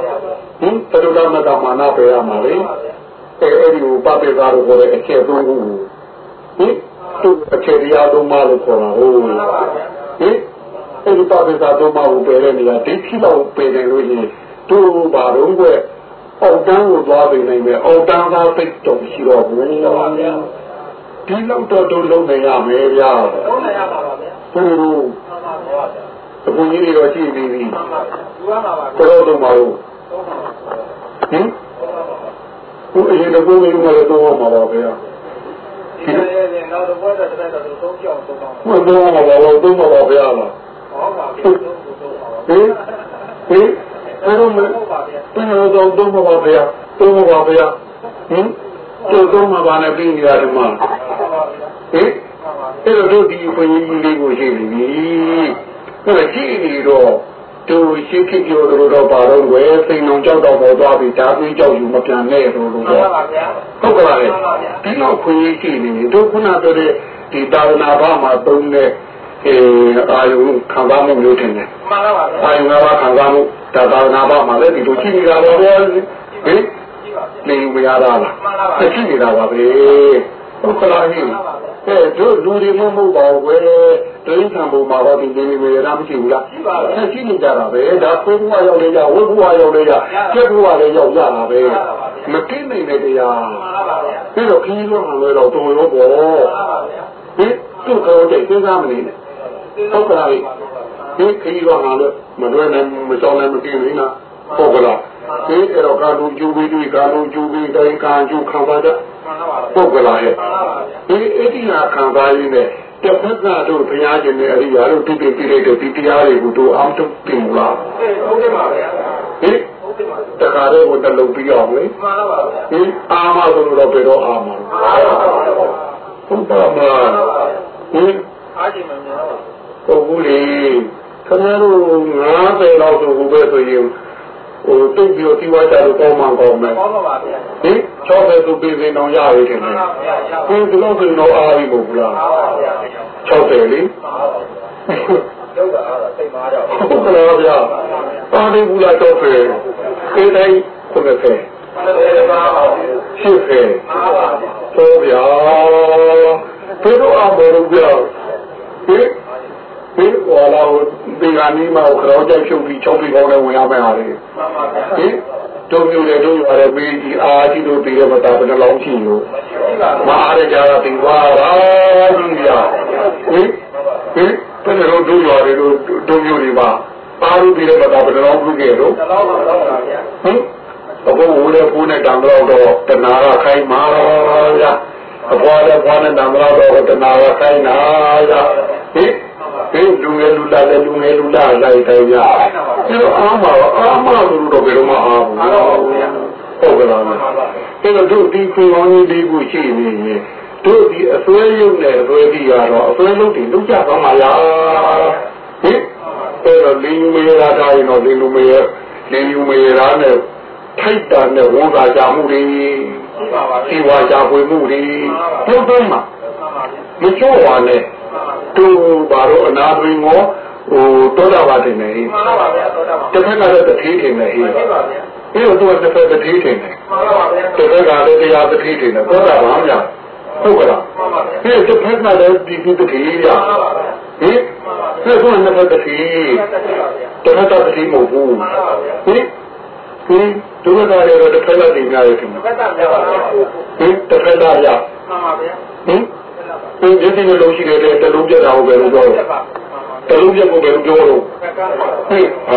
ဟင်သတုဒ္ဓမဲ့ကမာနပဲရမှာလေအဲအဲ့ဒီကိုပပိသာတို့ခေါ်တဲ့အချက်သုံးခုဟင်သူအချက်တရားသုံးပါလို့ခေါ်တာဟုတ်ဟင်အဲ့ဒီပပိသာသုံးပါကိုပယ်တဲ့နေရာဒိဋ္ဌိတော့ပယ်တယ်လို့ရှိရင်သူဘာတော့ကွအောက်တန်းကိုသွားနေနိုင်မယ်အောက်တန်းသားစိတ်တော့ရှိတော့ဘူးဒီလောက်တော့တို့လုံးနေရမယ်ဗျာလုံးနေရပါပါဗျာသူတို့မှန်ပါဗျာအခုကြီးတွေတော့ကြည့်ပြီးပြီမှန်ပါယူရမှာပါဘယ်တော့တော့မလို့ ဟင်ဘုရင်တို့ဘုရင်တို့လည်းတော့မှာပါဗျာဒီနေ့နောက်တော့ဘွဲတဲ့တဲ့တော့သုံးကြောင်သုံးပါဘုတော့မှာပါတော့တော့မှာပါဗျာလားဟုတ်ပါပြီသုံးသုံးပါဟင်ဟင်အဲ့တော့မဟုတ်ပါဗျာဘယ်တော့တော့မှာပါဗျာတော့မှာပါဗျာဟင်တော့တော့မှာပါနဲ့ပြီးနေရတယ်မှာဟုတ်ပါဗျာဟင်အဲ့တော့တို့ဒီဘုရင်ကြီးလေးကိုရှိပြီဟဲ့ရှိနေတော့ သူရှိခိပြောတို့တော့ပါတော့ဝဲစိန်အောင်ကြောက်တော့ပေါ်သွားပြီဒါပြီးကြောက်ယူမပြန်နဲ့တို့လို့မှန်တော့ပါဗျာဟုတ်ကဲ့ပါလေဒီတော့ခွင့်ရရှိနေတို့ခုနပြောတဲ့ဒီတာဝနာဘာမှာသုံးတဲ့အဲအာယုခံစားမှုမျိုးတင်တယ်မှန်ပါဗျာအာယုငါးပါးခံစားမှုဒါတာဝနာဘာမှာလည်းဒီလိုရှိနေတာတော့ဗျာဟင်ကြည့်ပါဗျာနေမရတာလားရှိနေတာပါပဲဟုတ်ကဲ့လားဟင် အဲတို့လူတွေမမဟုတ်ပါဘူးကွယ်ဒိဋ္ဌံဘုံမှာတော့ဒီနေနေရတာမရှိဘူးလားရှိနေကြတာပဲဒါကိုယ်ဘဝရောက်လေကြဝိဘဝရောက်လေကြကျက်ဘဝလည်းရောက်ရတာပဲမကိနိုင်တဲ့တရားမှန်ပါဗျာပြီးတော့ခင်းလို့မှလည်းတော့တော်ရောပေါ့မှန်ပါဗျာဟင်သူ့ကောင်းတဲ့စဉ်းစားမနေနဲ့ဟုတ်ကလားဒီခင်းလို့မှလည်းမတွဲနိုင်မစောင်းနိုင်မကြည့်နိုင်လား ဟုတ်ကလားဒီအဲ့တော့ကာလူကျူပြီးဒီကာလူကျူပြီးတိုင်းကာကျူခံပါတဲ့မှန်ပါဗျာဟုတ်ကလားဟဲ့မှန်ပါဗျာဒီအဲ့ဒီဟာခံပါရင်းနဲ့တစ်ဖက်ကတို့ဘုရားရှင်ရဲ့အရိယာတို့တိတိပြိလိုက်တဲ့ဒီတရားတွေကိုတို့အောင်ထုတ်ပြင်လားအေးဟုတ်တယ်ပါဗျာဟင်တခါတည်းကိုတလုံးပြီးအောင်လေမှန်ပါပါဟင်အာမဆိုတော့ဘယ်တော့အာမလဲဟုတ်ပါမလားဟင်အားချိန်မှန်ပါပါဟုတ်ဘူးလေခင်ဗျားတို့90လောက်ဆိုဘူးပဲဆိုရင် ဟိုတိတ်ပြီးတော့ဒီဝါကြတော့ကောင်းမှကောင်းမယ်ကောင်းပါပါဗျာဟင်60ဆိုပြည်နေအောင်ရရထင်တယ်မှန်ပါဗျာရပါဟင်ဒီလောက်ဆိုတော့အားရမဟုတ်လားပါဗျာ60လေလောက်တာအားစိတ်မားတော့ဟုတ်ကလားဗျာအားရဘူးလား60ခေတိုင်း90 80ပါပါ80မှန်ပါပါဆိုဗျာဘယ်တော့အမေတို့ဗျာဟင် ဒီဝါလာဒီကနေ့မှခေါင်းကြိုက်ဖြုတ်ပြီး၆ပြီးကောင်းနဲ့ဝင်ရမယ်ဟာလေမှန်ပါဗျာဟင်တို့မျိုးလေတို့ရတယ်မင်းဒီအာကြီးတို့တည်ရမတာဘယ်နှလောင်းရှိလို့ရှိပါမအားရကြတာဒီဝါရာကြီးဗျာဟင်ဟင်ဘယ်လိုတို့ရတယ်တို့တို့မျိုးတွေပါအားလို့တည်ရမတာဘယ်နှလောင်းပြုခဲ့တော့တော့တော့တော့ပါဗျာဟင်အခုဝိုးတဲ့ဖူးနဲ့တံတော့တော့တဏှာကခိုင်းမှာဗျာအပွားတဲ့ဘွားနဲ့တံတော့တော့တဏှာကခိုင်းနာဗျာဟင် ဒီလူငယ်လူလာတဲ့လူငယ်လူလာလိုက်တယ်ဗျာဒီအားမအားမလို့တော့ဘယ်တော့မှအားဘူးဟုတ်ကလားအဲ့တော့တို့ဒီခွေကောင်းကြီးလေးခုရှိနေရင်တို့ဒီအစွဲရုပ်နဲ့အစွဲပြီးရတော့အစွဲလုံးတွေလုံးကြသွားမှာလားဟင်အဲ့တော့လင်းယူမေးရတာရင်တော့လင်းလူမေးရလင်းယူမေးရနဲ့ထိုက်တာနဲ့ဝန်သာကြမှုတွေရှိပါပါဒီဝါကြပွေမှုတွေတို့တို့မှာမှန်ပါဗျာ မချို့ပါနဲ့သူဘာလို့အနာတွင်ကိုဟိုတောတာပါတယ်နေမှန်ပါဗျာတော့တော့ပါတစ်ဖက်ကလည်းတတိထင်နေဟိရှိပါဗျာပြီးတော့သူကတစ်ဖက်တတိထင်နေမှန်ပါဗျာတစ်ဖက်ကလည်းတရားတတိထင်နေတောတာပါမလားဟုတ်ကလားမှန်ပါဗျာပြီးတော့တစ်ဖက်ကလည်းဒီဒီတတိရမှန်ပါဗျာဟင်ဆက်ဆုံးနှစ်ဖက်တတိတက်ပါဗျာတစ်ဖက်ကတတိမဟုတ်ဘူးမှန်ပါဗျာဟင်ဟင်ဒုက္ခရတော့တစ်ဖက်ကတည်းကရတယ်ခင်ဗျဘက်တာပြောပါဗျာဟင်တစ်ဖက်ကရမှန်ပါဗျာဟင် ဒီဒီဒီလိုရှိတဲ့တလုံးပြတ်တာဟုတ်ပဲလို့ပြောတက်ပါတလုံးပြတ်ကိုပဲလို့ပြောတော့ဘက်ကပါဟဲ့အာ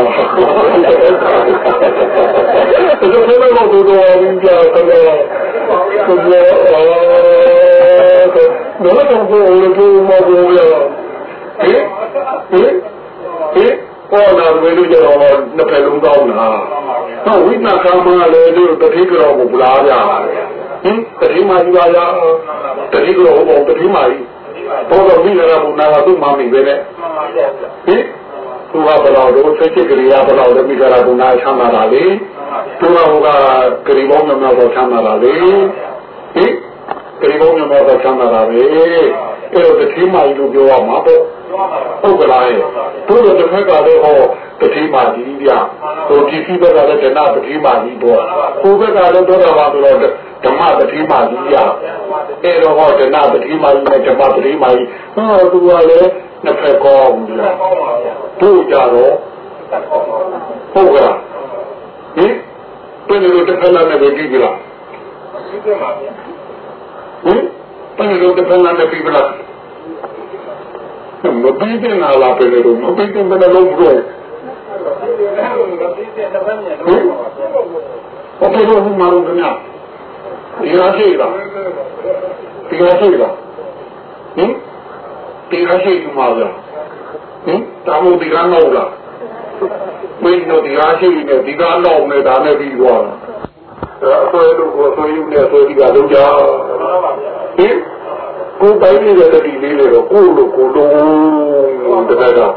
ဒီလိုမျိုးတော့တော့ဝင်ကြတယ်ကိုပြောအာတော့တော့ဘယ်လိုပြောမလို့ရဟဲ့ဟဲ့ဟဲ့ပေါ်လာတယ်လို့ကြောနှစ်ဖက်လုံးကောင်းလားဟောဝိညာဉ်ကမလည်းတို့တတိကြောကိုဗလားဗျာ ဟင်တတိမာကြီးပါလားတတိကြောဟောတတိမာကြီးဘောတော့မိလာဘုနာကသူ့မမီပဲနဲ့မှန်ပါဗျာဟင်သူကဘယ်တော့လို့ဆက်ချစ်ကလေးရဘယ်တော့လဲမိကြတာကနာချမ်းသာတာလေသူကဟိုကဂရီပေါင်းများများတော့ချမ်းသာတာလေဟင်ဂရီပေါင်းများများတော့ချမ်းသာတာပဲအဲ့တော့တတိမာကြီးလို့ပြောရမှာပေါ့ဟုတ်ကလားသူတို့တစ်ဖက်ကလည်းဟောတတိမာကြီးပြဟိုဒီစီဘက်ကလည်းဒနာတတိမာကြီးပေါ့ကိုဘက်ကလည်းတော့တာပါဆိုတော့ ဓမ္မတတိမာကြီးပြအဲ့တော့ဟောဒနာတတိမာကြီးနဲ့ဓမ္မတတိမာကြီးဟောသူကလည်းနှစ်ဖက်ကောင်းပြီလားကောင်းပါဗျာတို့ကြတော့ဟုတ်ကဲ့ဟင်ဘယ်လိုတစ်ခါလာနဲ့ပဲကြည့်ကြလားရှိတယ်ပါဗျာဟင်ဘယ်လိုတစ်ခါလာနဲ့ပြီးကြလားမပြီးတဲ့နာလာပဲလို့မပြီးတဲ့ဘယ်လိုလုပ်လို့ဒီတဲ့တစ်ဖက်မြန်တော့ပါဗျာ ဘာဖြစ်လို့မှမလုပ်ကြညာဒီဟာရှိလားဒီဟာရှိလားဟင်ဒီဟာရှိမှာလားဟင်တာမို့ဒီကတော့လားမင်းတို့ဒီဟာရှိနေဒီကတော့နေတာနဲ့ပြီးသွားတာအဆွဲလို့ကိုဆွဲယူနေဆွဲဒီကလုံးကြမှန်ပါဗျာဟင်ကိုပိုင်းနေတဲ့တတိလေးတွေတော့ကိုလိုကိုလုံးတကယ်တော့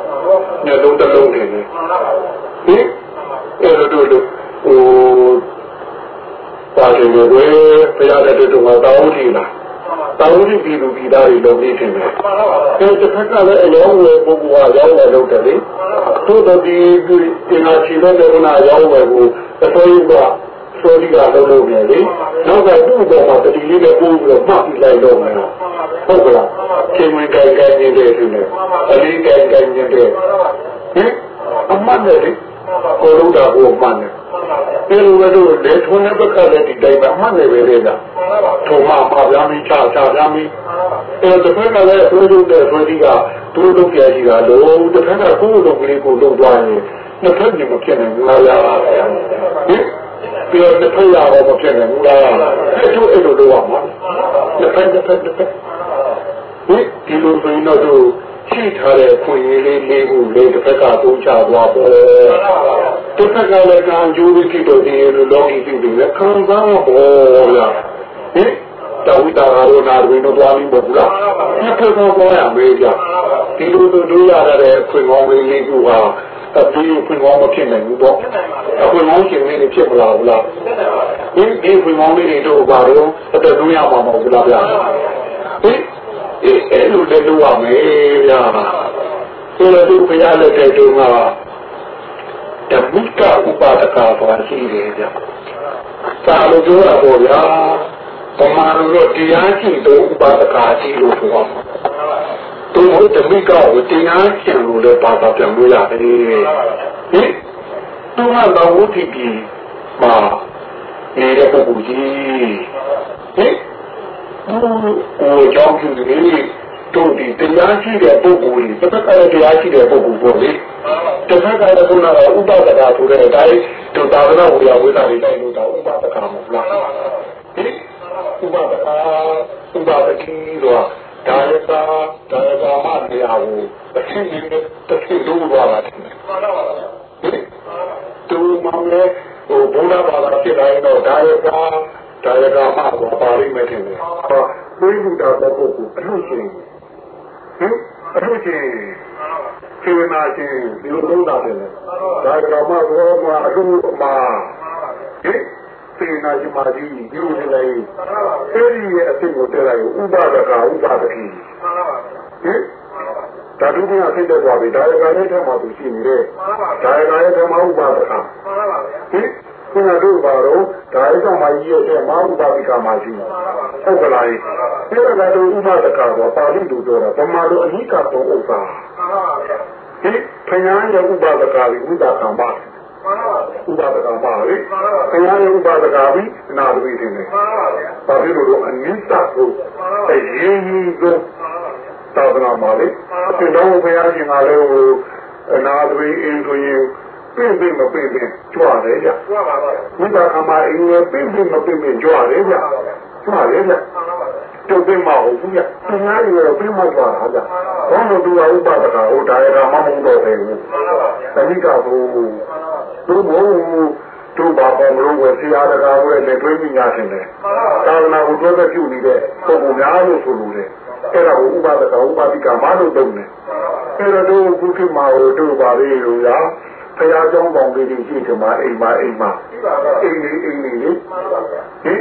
ညလုံးတစ်လုံးနေတယ်မှန်ပါဗျာဟင်အဲ့လိုတို့တို့ဟို ပါတယ်လေဘုရားတဲ့တူမှာတောင်းထီလာတောင်းထီပြည်သူပြည်သားတွေလုပ်နေတယ်ပဲမှန်ပါဗျာအဲ့တစ်ခါကလည်းအယောင်းဝယ်ပုဂ္ဂိုလ်ကရောင်းတယ်လုပ်တယ်လေသို့တော့ဒီဒီနာချီတဲ့ကနာရောင်းဝယ်ကိုအစိုးရကဆိုဒီကလုပ်လို့ပြန်လေနောက်ကသူ့ဘောမှာတတိလေးနဲ့ပို့ပြီးတော့မှတ်ပြီးလိုက်တော့မယ်ဟုတ်ကလားချိန်ဝင်ကြိုင်ကြိုင်နေတဲ့သူနဲ့အလေးကြိုင်ကြိုင်နေတဲ့ဟင်အမှန်နဲ့လေကိုလုံးတာကိုမှန်တယ် ဒီလိုပဲတို့လေထုံးတဲ့ဘက်ကလည်းဒီတိုင်းပဲမှန်နေပဲလေကထုံမှပါဗျာမင်းချချဗျာမင်းအဲတစ်ဖက်ကလည်းအစိုးရတဲ့ဆွေဒီကသူတို့ပြရှိတာလို့တစ်ဖက်ကကိုယ်လုံးကလေးကိုလုံးသွားရင်နှစ်ဖက်ညီမဖြစ်နိုင်ဘူးလားဟင်ပြီးတော့တစ်ဖက်ရတော့မဖြစ်နိုင်ဘူးလားအဲ့တို့အဲ့လိုလုပ်ရမှာတစ်ဖက်တစ်ဖက်တစ်ဖက်ဟင်ဒီလိုဆိုရင်တော့ ရှိထားတဲ့ခွင့်ရလေးလေးကိုလေတစ်ဖက်ကသုံးချသွားပေါ့တစ်ခါကလည်းကံကြိုးပြီးဖြစ်တော့ဒီလိုလောကီဖြစ်တယ်ခံစားပေါ်ရဟင်တောဝိတာရောနာရင်းတို့သွားပြီးမဟုတ်လားဒီခေတ်ကောပေါ်ရမေးကြဒီလိုတို့တို့ရတဲ့ခွင့်ကောင်းလေးလေးကအပြေးခွင့်ကောင်းမဖြစ်နိုင်ဘူးပေါ့အခွင့်ကောင်းရှင်လေးတွေဖြစ်မလာဘူးလားဒီဒီခွင့်ကောင်းလေးတွေတို့ဘာလို့အသက်သွင်းရမှာမဟုတ်ဘူးလားဗျာဟင် အဲအဲ့လိုလည်းလုပ်ရမယ်ဗျာဆိုတော့ဒီဘုရားလက်ထက်တုန်းကဓမ္မိကဥပါဒကပါရှိတယ်ဗျာသာလို့ပြောတာပေါ့ဗျာပမာဏလို့တရားရှိတော့ဥပါဒကာရှိလို့ပြောမှာသူတို့ဓမ္မိကကိုတရားရှင်လို့လည်းပါပါပြန်လို့ရတယ်ဟင်သူကတော့ဝိသီပြီးမှာနေတဲ့ပုဂ္ဂိုလ်ကြီးဟင် ဟိုကြောင့်ဒီတို့ဒီတရားရှိတဲ့ပုဂ္ဂိုလ်ကြီးတစ်ခါတည်းတရားရှိတဲ့ပုဂ္ဂိုလ်ပေါ့လေတစ်ခါတည်းကနာဥပဒကာဆိုတဲ့အတိုင်းတို့သာသနာ့ဝေယဝေဒနာတွေတိုင်းလို့တော့ဥပဒကာမဟုတ်လားဟင်ဥပဒကာဥပဒတိတော့ဒါရကာဒါရကာမတရားကိုတစ်ချိန်နဲ့တစ်ချိန်လုံးသွားတာတယ်သူမှလည်းဟိုဘုရားဘာသာဖြစ်တိုင်းတော့ဒါရကာ ဒါရကာမကိုပါလိမ့်မယ်ထင်တယ်ဟောဘုရားတော်ပုဂ္ဂိုလ်အလို့ရှိရင်ဟင်အလို့ရှိရင်စေဝနာရှင်ဒီလိုလုံးတာတယ်ဒါရကာမဘောမှာအလို့မှာဟင်စေနာရှင်မာကြီးဒီလိုနေလိုက်အဲဒီရဲ့အသိကိုတက်လိုက်ဥပဒကဥပဒတိဟင်ဓာတုကဖြစ်တဲ့သွားပြီဒါရကလည်းထဲမှာသူရှိနေတယ်ဒါရကရဲ့ထဲမှာဥပဒကဟင် ခုနတို့ပါတော့ဒါရကမကြီးရဲ့ထဲမှာဥပဒကမှာရှိတယ်ဟုတ်ကလားဒီကတို့ဥပဒကတော့ပါဠိလိုပြောတာဗမာလိုအနိကတော့ဥစ္စာဟင်ဖညာရဲ့ဥပဒကပြီးဥဒ္ဒကံပါဥပဒကပါလေဘုရားရဲ့ဥပဒကပြီးနာသမီးတင်တယ်ဘာဖြစ်လို့တော့အနိစ္စကိုအရင်ကြီးကိုသာသနာမှာလေအပြင်တော်ဘုရားရှင်ကလည်းဟိုအနာသမီးအင်းဆိုရင် ပြင့်ပြင့်မပြင့်ပြင့်ကြွတယ်ဗျကြွပါပါဘုရားကမှာအင်းရဲ့ပြင့်ပြင့်မပြင့်ပြင့်ကြွတယ်ဗျကြွတယ်ဗျတုတ်သိမဟုတ်ဘူးဗျ။သူများတွေတော့ပြင်းမသွားတာဗျ။ဘောလို့သူကဥပဒကဟိုဒါရကမမဟုတ်တော့ဘူး။တတိကဘုသူဘုသူဘာပေါ်မလို့ဝယ်ဆရာတကာဝယ်လက်တွဲမိညာတင်တယ်။သာသနာကိုတွဲသက်ပြုနေတဲ့ပုဂ္ဂိုလ်များလို့ဆိုလို့လေ။အဲ့ဒါကိုဥပဒကဥပဒိကမလို့သုံးတယ်။အဲ့တော့တို့ဘုခိမာကိုတို့ပါလေလို့ရာ ဘုရားကျောင်းပေါင်းလေးကြီးရှိတယ်မှာအိမ်မှာအိမ်မှာအိမ်လေးအိမ်လေးလေဟင်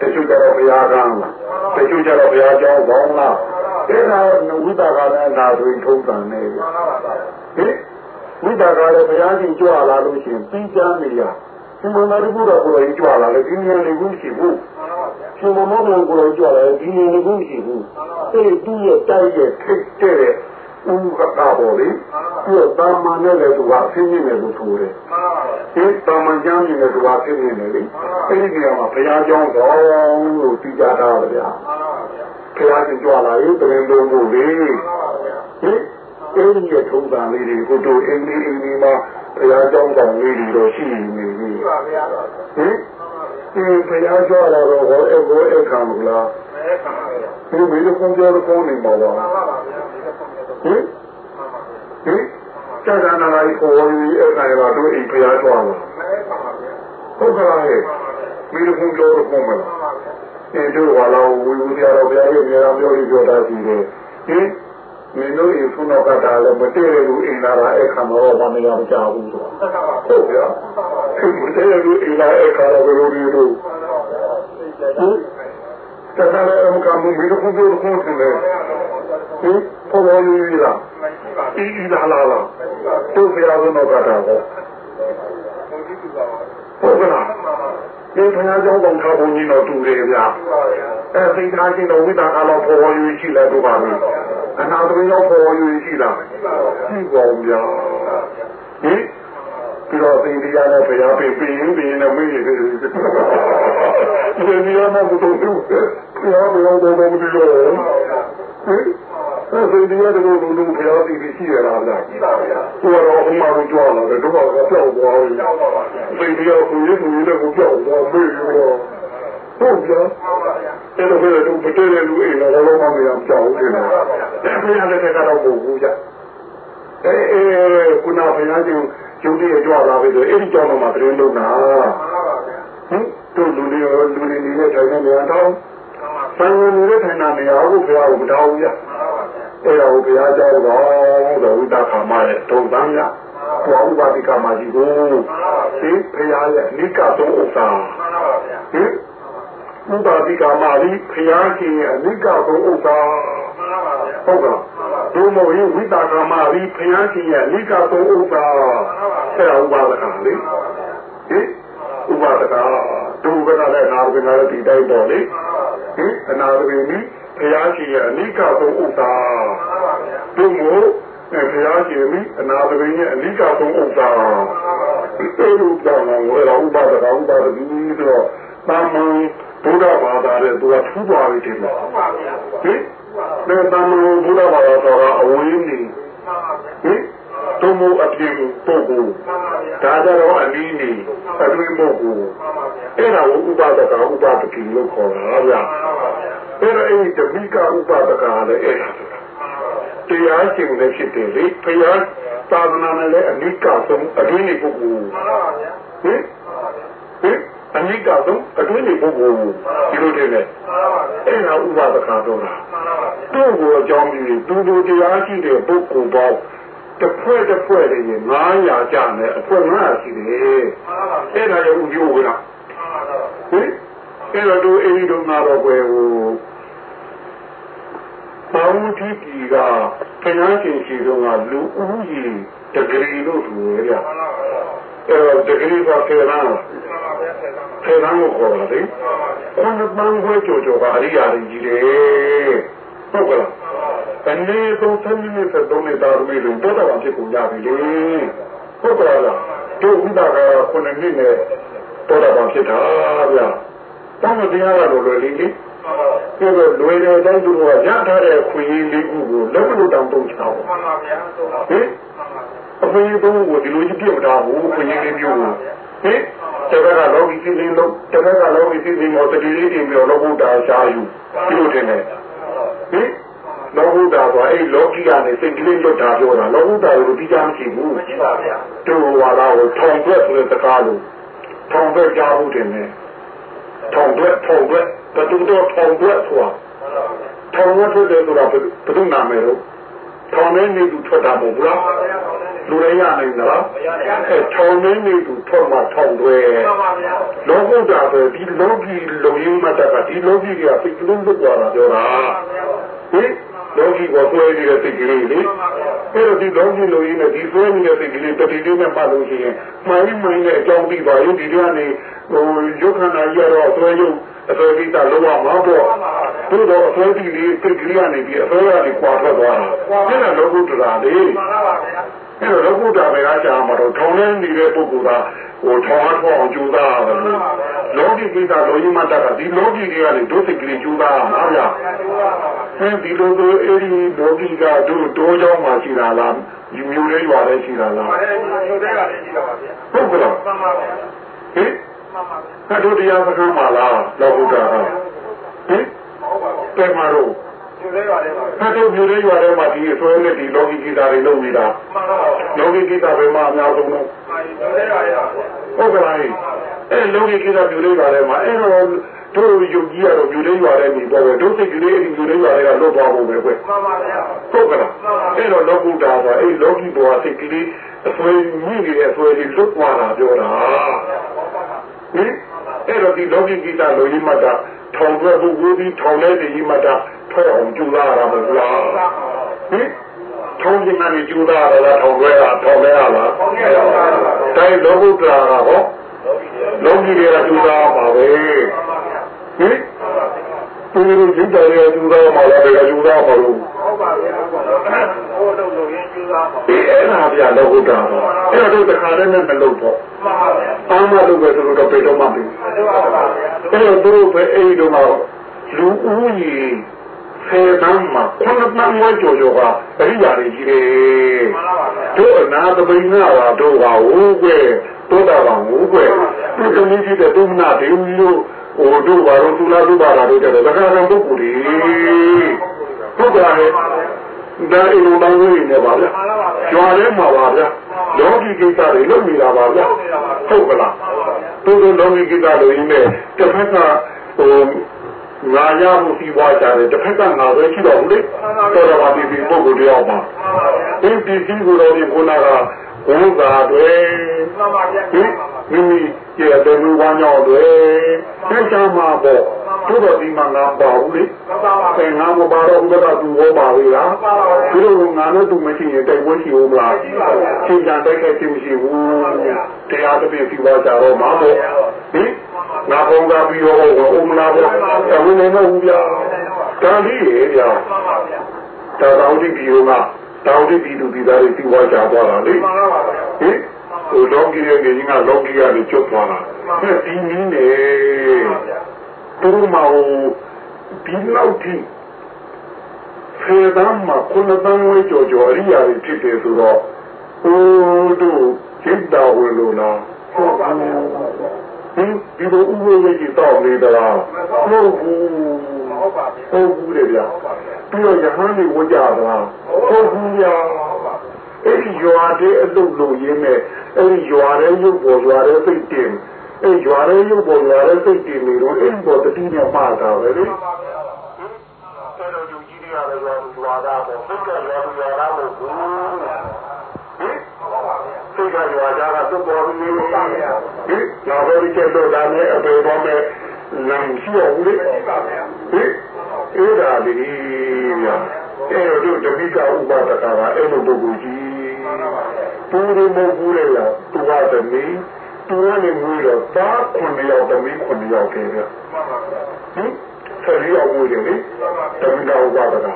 တချို့ကျတော့ဘုရားကမ်းလားတချို့ကျတော့ဘုရားကျောင်းပေါင်းလားအဲ့ဒါဝိတာကလည်းနာတွင်ထုံးတန်နေတယ်ဟင်ဝိတာကလည်းဘုရားရှင်ကြွလာလို့ရှိရင်ပြီးကြနေရရှင်မနာရဘုရားကိုယ်ကြီးကြွလာလေဒီနေနေဘူးရှိဘူးရှင်မမောင်ကိုယ်ကြီးကြွလာလေဒီနေနေဘူးရှိဘူးအဲ့ဒီရဲ့တိုက်ရဲ့ထိတ်တဲ့ ဥပဒါပေါ်လေသူကတာမန်နဲ့လည်းသူကအဖြစ်နေတယ်လို့ဆိုတယ်ဒီတာမန်ကျမ်းကြီးနဲ့သူကအဖြစ်နေတယ်လေအဲ့ဒီနေရာမှာဘုရားကျောင်းတော်လို့သိကြတာပါဗျာဘုရားရှင်ကြွလာရင်တရင်တော်ကိုလေဟင်အဲ့ဒီရဲ့ထုံးစံလေးတွေကိုတို့အင်းဒီအင်းဒီမှာဘုရားကျောင်းတော်လေးတွေတော့ရှိနေပြီဟင်ဒီဘုရားကျော်လာတော့ဟောအဘောအခါမလားဒီမေရကွန်ကြောကွန်နေပါလား ဟင်ဟင်ကျန်တာနာလိုက်ကိုဝီအဲ့ဒါရတော့အိမ်ဖျားသွားလားဟုတ်ကဲ့မေရကွန်ကြောကွန်မလားဒီတို့ဟာတော့ဝီဝီရတော့ဘုရားရဲ့မြေတော်ပြောပြီးပြောတာရှိတယ်ဟင်မင်းတို့ဤဖုနောကတာလည်းမတည့်ရဘူးအင်လာအခါမှာတော့ဘာမှမကြောက်ဘူးဆိုဟုတ်ဗျာမတည့်ရဘူးအင်လာအခါတော့ဘယ်လိုလဲတို့ဟင် တခါလည်းအမကမင်းတို့ကိုပြောလို့ခေါ်တယ်ဟင်ပေါ်ပေါ်ရည်လားအီလာလာလာတို့ဘုရားကတော့ကတာဟောဟုတ်ကဲ့ဒီဘုရားကျောင်းကောင်ထားဖို့ကြီးတော့တူတယ်ဗျာအဲသိသားချင်းတော့ဝိတာကတော့ပေါ်ပေါ်ရည်ရှိလဲတို့ပါပြီအနာတရင်ရောက်ပေါ်ပေါ်ရည်ရှိလားရှိပါဦးဗျာဟင် ပြီးတော့သင်တရားနဲ့ဘုရားပြင်ပြင်ရင်ပြင်နဲ့မေးရတယ်ဒီနေရာမှာဘုတော်သူဘုရားဘုရားတော်တော်မသိတော့ဟင်အဲ့ဒီတရားတော်ကိုလုံးဘုရားတည်ပြီးရှိရလားဗျာရှိပါဗျာကိုယ်တော်အမှန်ကိုကြွလာတယ်တို့ကကြောက်သွားပြီကြောက်ပါပါသိတရားကိုရင်းကိုလည်းကိုကြောက်သွားမေးရောဟုတ်ဗျာအဲ့တော့ဘယ်လိုပတဲတဲ့လူအိမ်တော်လုံးမမရကြောက်ဘူးတဲ့ဘုရားလည်းကတော့မဟုတ်ဘူးဗျာအဲအဲခုနဘုရားရှင် ရကျုပ်တည်းကြွလာပြီဆိုအဲ့ဒီကြောင့်မှတရင်လုံးတာဟင်တို့လူတွေရောလူတွေနေတဲ့ထိုင်နေနေတော့ဆံဝင်နေတဲ့ထိုင်နေနေအောင်ဘုရားကိုမတော်ဘူးရအဲ့ဒါကိုဘုရားကြောက်တော့တော့ဝိတာခါမရဲ့တုံတန်းရဘုရားဥပတိကမှာကြီးကိုဒီဘုရားရဲ့အနိကသုံးဥစ္စာဟင်ဥပတိကမှာဒီဘုရားရှင်ရဲ့အနိကသုံးဥစ္စာဟုတ်ကဲ့ ဒုမောဟိဝိတာကမှာဒီဘုရားရှင်ရဲ့အနိကသုံးဥစ္စာအဲ့ဒါဥပါဒကလေဟင်ဥပါဒကဒုက္ခလည်းနာဝိနာလည်းဒီတိုင်းပေါ့လေဟင်အနာဝိနိဘုရားရှင်ရဲ့အနိကသုံးဥစ္စာဒုမောအဲဘုရားရှင်မိအနာသဘင်ရဲ့အနိကဆုံးဥစ္စာအဲလိုကြောင့်ဝေရဥပါဒကဥပါဒတိဆိုတော့တာမန်ဘုရားဘာသာတဲ့သူကထူးသွားပြီတင်ပါဟင် ဒါတာမန်ဘုရားဘာသာဆိုတာအဝေးနေဟင်တုံးမအပြင်ပုဂ္ဂိုလ်ဒါကြတော့အနည်းနေအတွင်းပုဂ္ဂိုလ်အဲ့ဒါကိုဥပါဒကဥပါဒတိလို့ခေါ်တာဗျာအဲ့ဒါအဲ့ဒီဓမိကဥပါဒကလည်းအဲ့ဒါတရားကျင့်လည်းဖြစ်တယ်လေဘုရားသာသနာနဲ့လည်းအနိကဆုံးအတွင်းနေပုဂ္ဂိုလ်ဟင်ဟင်အနိကဆုံးအတွင်းနေပုဂ္ဂိုလ်ဒီလိုတည်းနဲ့အဲ့ဒါဥပဒကတော့လား သူ့ကိုအကြောင်းပြီးသူတို့တရားရှိတဲ့ပုဂ္ဂိုလ်ပေါင်းတစ်ဖွဲ့တစ်ဖွဲ့တည်းရင်900ကျမယ်အဖွဲ့900ရှိတယ်အဲ့ဒါလည်းဥပ္ပယဝလားဟင်အဲ့တော့တို့အဲ့ဒီတော့ငါတော့ပဲဟိုပေါင်းတိပြီကဘုရားရှင်ရှိတော့ကလူဦးကြီးတဂရီလို့ဆိုရရ အဲတော့တဂရီကဖေရန်ဖေရန်ကိုခေါ်တာလေခွန်ပန်းခွဲကြော်ကြော်ကအရိယာကြီးတယ်ဟုတ်ကလားအနေဆုံးသမိနစ်သုံးနေတာရမေလို့တော့တော်ဖြစ်ကုန်ကြပြီလေဟုတ်ကလားတို့ဥဒကခုနှစ်နှစ်နဲ့တော့တော်ဖြစ်တာဗျာတောင်းတရားရလို့လွယ်လေးလေပြောတော့လွယ်တယ်တိုင်းသူကရထားတဲ့ခွင့်ရလေးခုကိုလက်မလို့တောင်းတုံးချောင်းမှန်ပါဗျာဟင် အခွင့်အရေးသုံးကိုဒီလိုကြီးပြတ်တာဘူးခွင့်ရလေးမျိုးကိုဟင်တကယ်ကလောကီစီစဉ်လို့တကယ်ကလောကီစီစဉ်တော့တတိလေးတင်ပြီးတော့လောကုတ္တရာရှားယူဒီလိုတင်တယ်ဟင်လောကုတ္တရာဆိုအဲ့လောကီကနေစိတ်ကလေးလွတ်တာပြောတာလောကုတ္တရာကိုပြီးကြမရှိဘူးမရှိပါဗျာတို့ဟာလာကိုထောင်ပြက်ဆိုတဲ့စကားလို့ထောင်ပြက်ကြားမှုတင်တယ်ထောင်ပြက်ထောင်ပြက်ဘယ်သူတော့ထောင်ပြက်ဆိုတာထောင်ဝတ်ထွက်တယ်ဆိုတာဘယ်သူနာမည်တော့ထောင်နေနေသူထွက်တာမဟုတ်ဘူး လားလူရရနိုင်လားအဲထောင်နေနေသူထွက်မှထောင်တွေလောကုတ္တရာပဲဒီလောကီလုံရင်းမတကဒီလောကီကစိတ်ကလုံးလွတ်သွားတာပြောတာဟင်လောကီကိုဆွဲနေတဲ့စိတ်ကလေးလေအဲ့တော့ဒီလောကီလုံရင်းနဲ့ဒီဆွဲနေတဲ့စိတ်ကလေးတတိလေးနဲ့မှတ်လို့ရှိရင်မိုင်းမိုင်းနဲ့အကြောင်းပြီးပါရင်ဒီကနေဟိုရုပ်ခန္ဓာကြီးကတော့ဆွဲရုပ်အစွဲကိစ္စလုံးဝမပေါ့သူတော့အစွဲတိလေးစိတ်ကလေးကနေပြီးအစွဲကနေကွာထွက်သွားတာအဲ့ဒါလောကုတ္တရာလေမှန်ပါပါဗျာ အဲ့တော့လောကုတ္တရာပဲကကြာမှာတော့ထောင်ထဲနေတဲ့ပုဂ္ဂိုလ်ကဟိုထောင်အထောက်အောင်ကြိုးစားရတယ်လောကီကိစ္စလောကီမတ္တကဒီလောကီတွေကနေဒုစိတ်ကလေးကြိုးစားရမှာဗျာဟင်းဒီလိုဆိုအဲ့ဒီလောကီကတို့တိုးကြောင်းမှာရှိတာလားယူမျိုးလေးရွာလေးရှိတာလားယူမျိုးလေးရွာလေးရှိတာပါဗျာဟုတ်ကဲ့ပါပါဟင်ပါပါဘုရားတရားမဆုံးပါလားလောကုတ္တရာဟင်ဟုတ်ပါဘူးပြန်မတော့ ကလေးပါအဲ့တို့မျိုးလေးရွာထဲမှာဒီအစွဲနဲ့ဒီလောကီကိစ္စတွေလုပ်နေတာမှန်ပါပါလောကီကိစ္စပဲမှာအများဆုံးတော့ယူတဲ့ကလေးပါဟုတ်ကဲ့လားအဲ့လောကီကိစ္စမျိုးလေးရွာထဲမှာအဲ့တော့တို့ယုတ်ကြီးရတော့မျိုးလေးရွာထဲနေပေါ့ပဲတို့စိတ်ကလေးအဲ့ဒီမျိုးလေးရွာထဲကလွတ်သွားဖို့ပဲကွမှန်ပါဗျာဟုတ်ကဲ့လားအဲ့တော့လောကုတ္တရာဆိုအဲ့လောကီဘဝစိတ်ကလေးအစွဲမြင့်နေတဲ့အစွဲလေးလွတ်သွားတာပြောတာဟင်အဲ့တော့ဒီလောကီကိစ္စလိုရင်းမှတ်တာထောင်ထွက်ဖို့ဝေးပြီးထောင်တဲ့ဒီမှတ်တာ ထွက်အောင်ကြိုးစားရမှာမဟုတ်လားဟင်ထောင်ခြင်းကနေကြိုးစားရလားထောင်ထွက်ရထောင်လဲရလားတိုင်းလောကုတ္တရာကဟောလောကီတွေကကြိုးစားပါပဲဟင်သူတို့ကြိုးစားရကြိုးစားမှာလားဘယ်ကကြိုးစားမှာလို့ဟုတ်ပါဗျာဟိုတော့လို့ရင်းကြိုးစားပါအေးအဲ့ဒါဗျာလောကုတ္တရာအဲ့တော့တခါတည်းနဲ့မလုပ်တော့မှန်ပါဗျာအာမလုပ်ပဲသူတို့တော့ပေတော့မှမပြီးအဲ့တော့သူတို့ပဲအဲ့ဒီတော့လူဦးကြီး ဆယ်တန်းမှာခုနှစ်တန်းဝဲကြော်ကြော်ကအရိယာတွေကြီးတယ်တို့အနာတပိန်နာပါတို့ပါဟုတ်ကဲ့တို့တာပါဟုတ်ကဲ့သူတမီးကြီးတဲ့ဒုမနာဒေဝီတို့ဟိုတို့ပါတော့သူလာတို့ပါတာတို့တဲ့လက္ခဏာပုဂ္ဂိုလ်တွေဟုတ်ကဲ့ဒါအိမ်တော်တော်ကြီးနေပါဗျာကျွာထဲမှာပါဗျာဟလောကီကိစ္စတွေလုပ်နေတာပါဗျဟုတ်ကလားသူတို့လောကီကိစ္စတွေရင်းနဲ့တစ်ဖက်ကဟို ငါရမှုစီးပွားကြတယ်တစ်ဖက်ကငါပဲရှိတော့ဘူးလေတော်တော်ပါပြီဒီပုဂ္ဂိုလ်တယောက်မှာဒီပစ္စည်းကိုတော့ဒီခုနကဘုရားတွေဟင် မိမိရဲ့တဲ့လူဝမ်းကြောင်းတွေသိချာမှာပေါ့သူတော်ဒီမှာငါပါဘူးလေအဲငါမပါတော့ဘုရားသူဟောပါလေလားသူတို့ငါနဲ့သူမရှိရင်တိုက်ပွဲရှိဦးမလားချိန်ကြတိုက်ခိုက်ခြင်းမရှိဘူးတရားတစ်ပြည့်စီပါကြတော့မှာပေါ့ဟင်ငါဘုံကပြီးတော့ဦးမလားပေါ့အဝင်နေတော့ဘူးဗျာဒါလေးရဲ့ဗျာဒါတော်ဒီပြီးတော့တောင်းတိပြည်သူပြည်သားတွေပြီးွားကြသွားတာလေဟင် ဟိုလောကီရဲ့နေကြီးကလောကီကနေကျွတ်သွားတာဒီနည်းနဲ့သူတို့မှဟိုဒီလောက်ထိဖေဒမ်းမှာခုနတန်းဝဲကြော်ကြော်အရိယာတွေဖြစ်တယ်ဆိုတော့ဟိုတို့จิตတော်ဝင်လို့လားဟုတ်ပါဘူးဟင်ဒီလိုဥပ္ပဝေကြီးတောက်နေသလားဟုတ်ဘူးဟုတ်ပါဘူးဟုတ်ဘူးလေဗျာပြီးတော့ယဟန်တွေဝကြတာဟုတ်ဘူးဗျာအဲ့ဒီ ရွာတဲ့အလုပ်လုပ်ရင်းနဲ့အဲ့ဒီရွာရဲ့ရုပ်ပေါ်ရွာရဲ့စိတ်တင်အဲ့ရွာရဲ့ရုပ်ပေါ်ရွာရဲ့စိတ်တင်နေတော့အဲ့ဒီပေါ်တတိနဲ့မှားတာပဲလေအဲ့တော့ယူကြည့်ရတယ်ရွာသူရွာသားပေါ့စိတ်ကရွာသူရွာသားမဟုတ်ဘူးဟင်စိတ်ကရွာသားကသူ့ပေါ်ပြီးဟင်နောက်ပဲဒီကျတော့ဒါနဲ့အပေပေါ်မဲ့လမ်းရှိအောင်လေဟင်အဲ့ဒါဒီဗျာအဲ့တော့တပိကဥပဒကကအဲ့လိုပုဂ္ဂိုလ်ကြီး သူရမဟုတ်ဘူးလေလားသူကသမီးသူရနေမွေးတော့တာခွန်ယောက်သမီးခွန်ယောက်ခဲ့ဗျဟင်ဆယ်ယောက်မွေးတယ်လေတပိကဥပဒက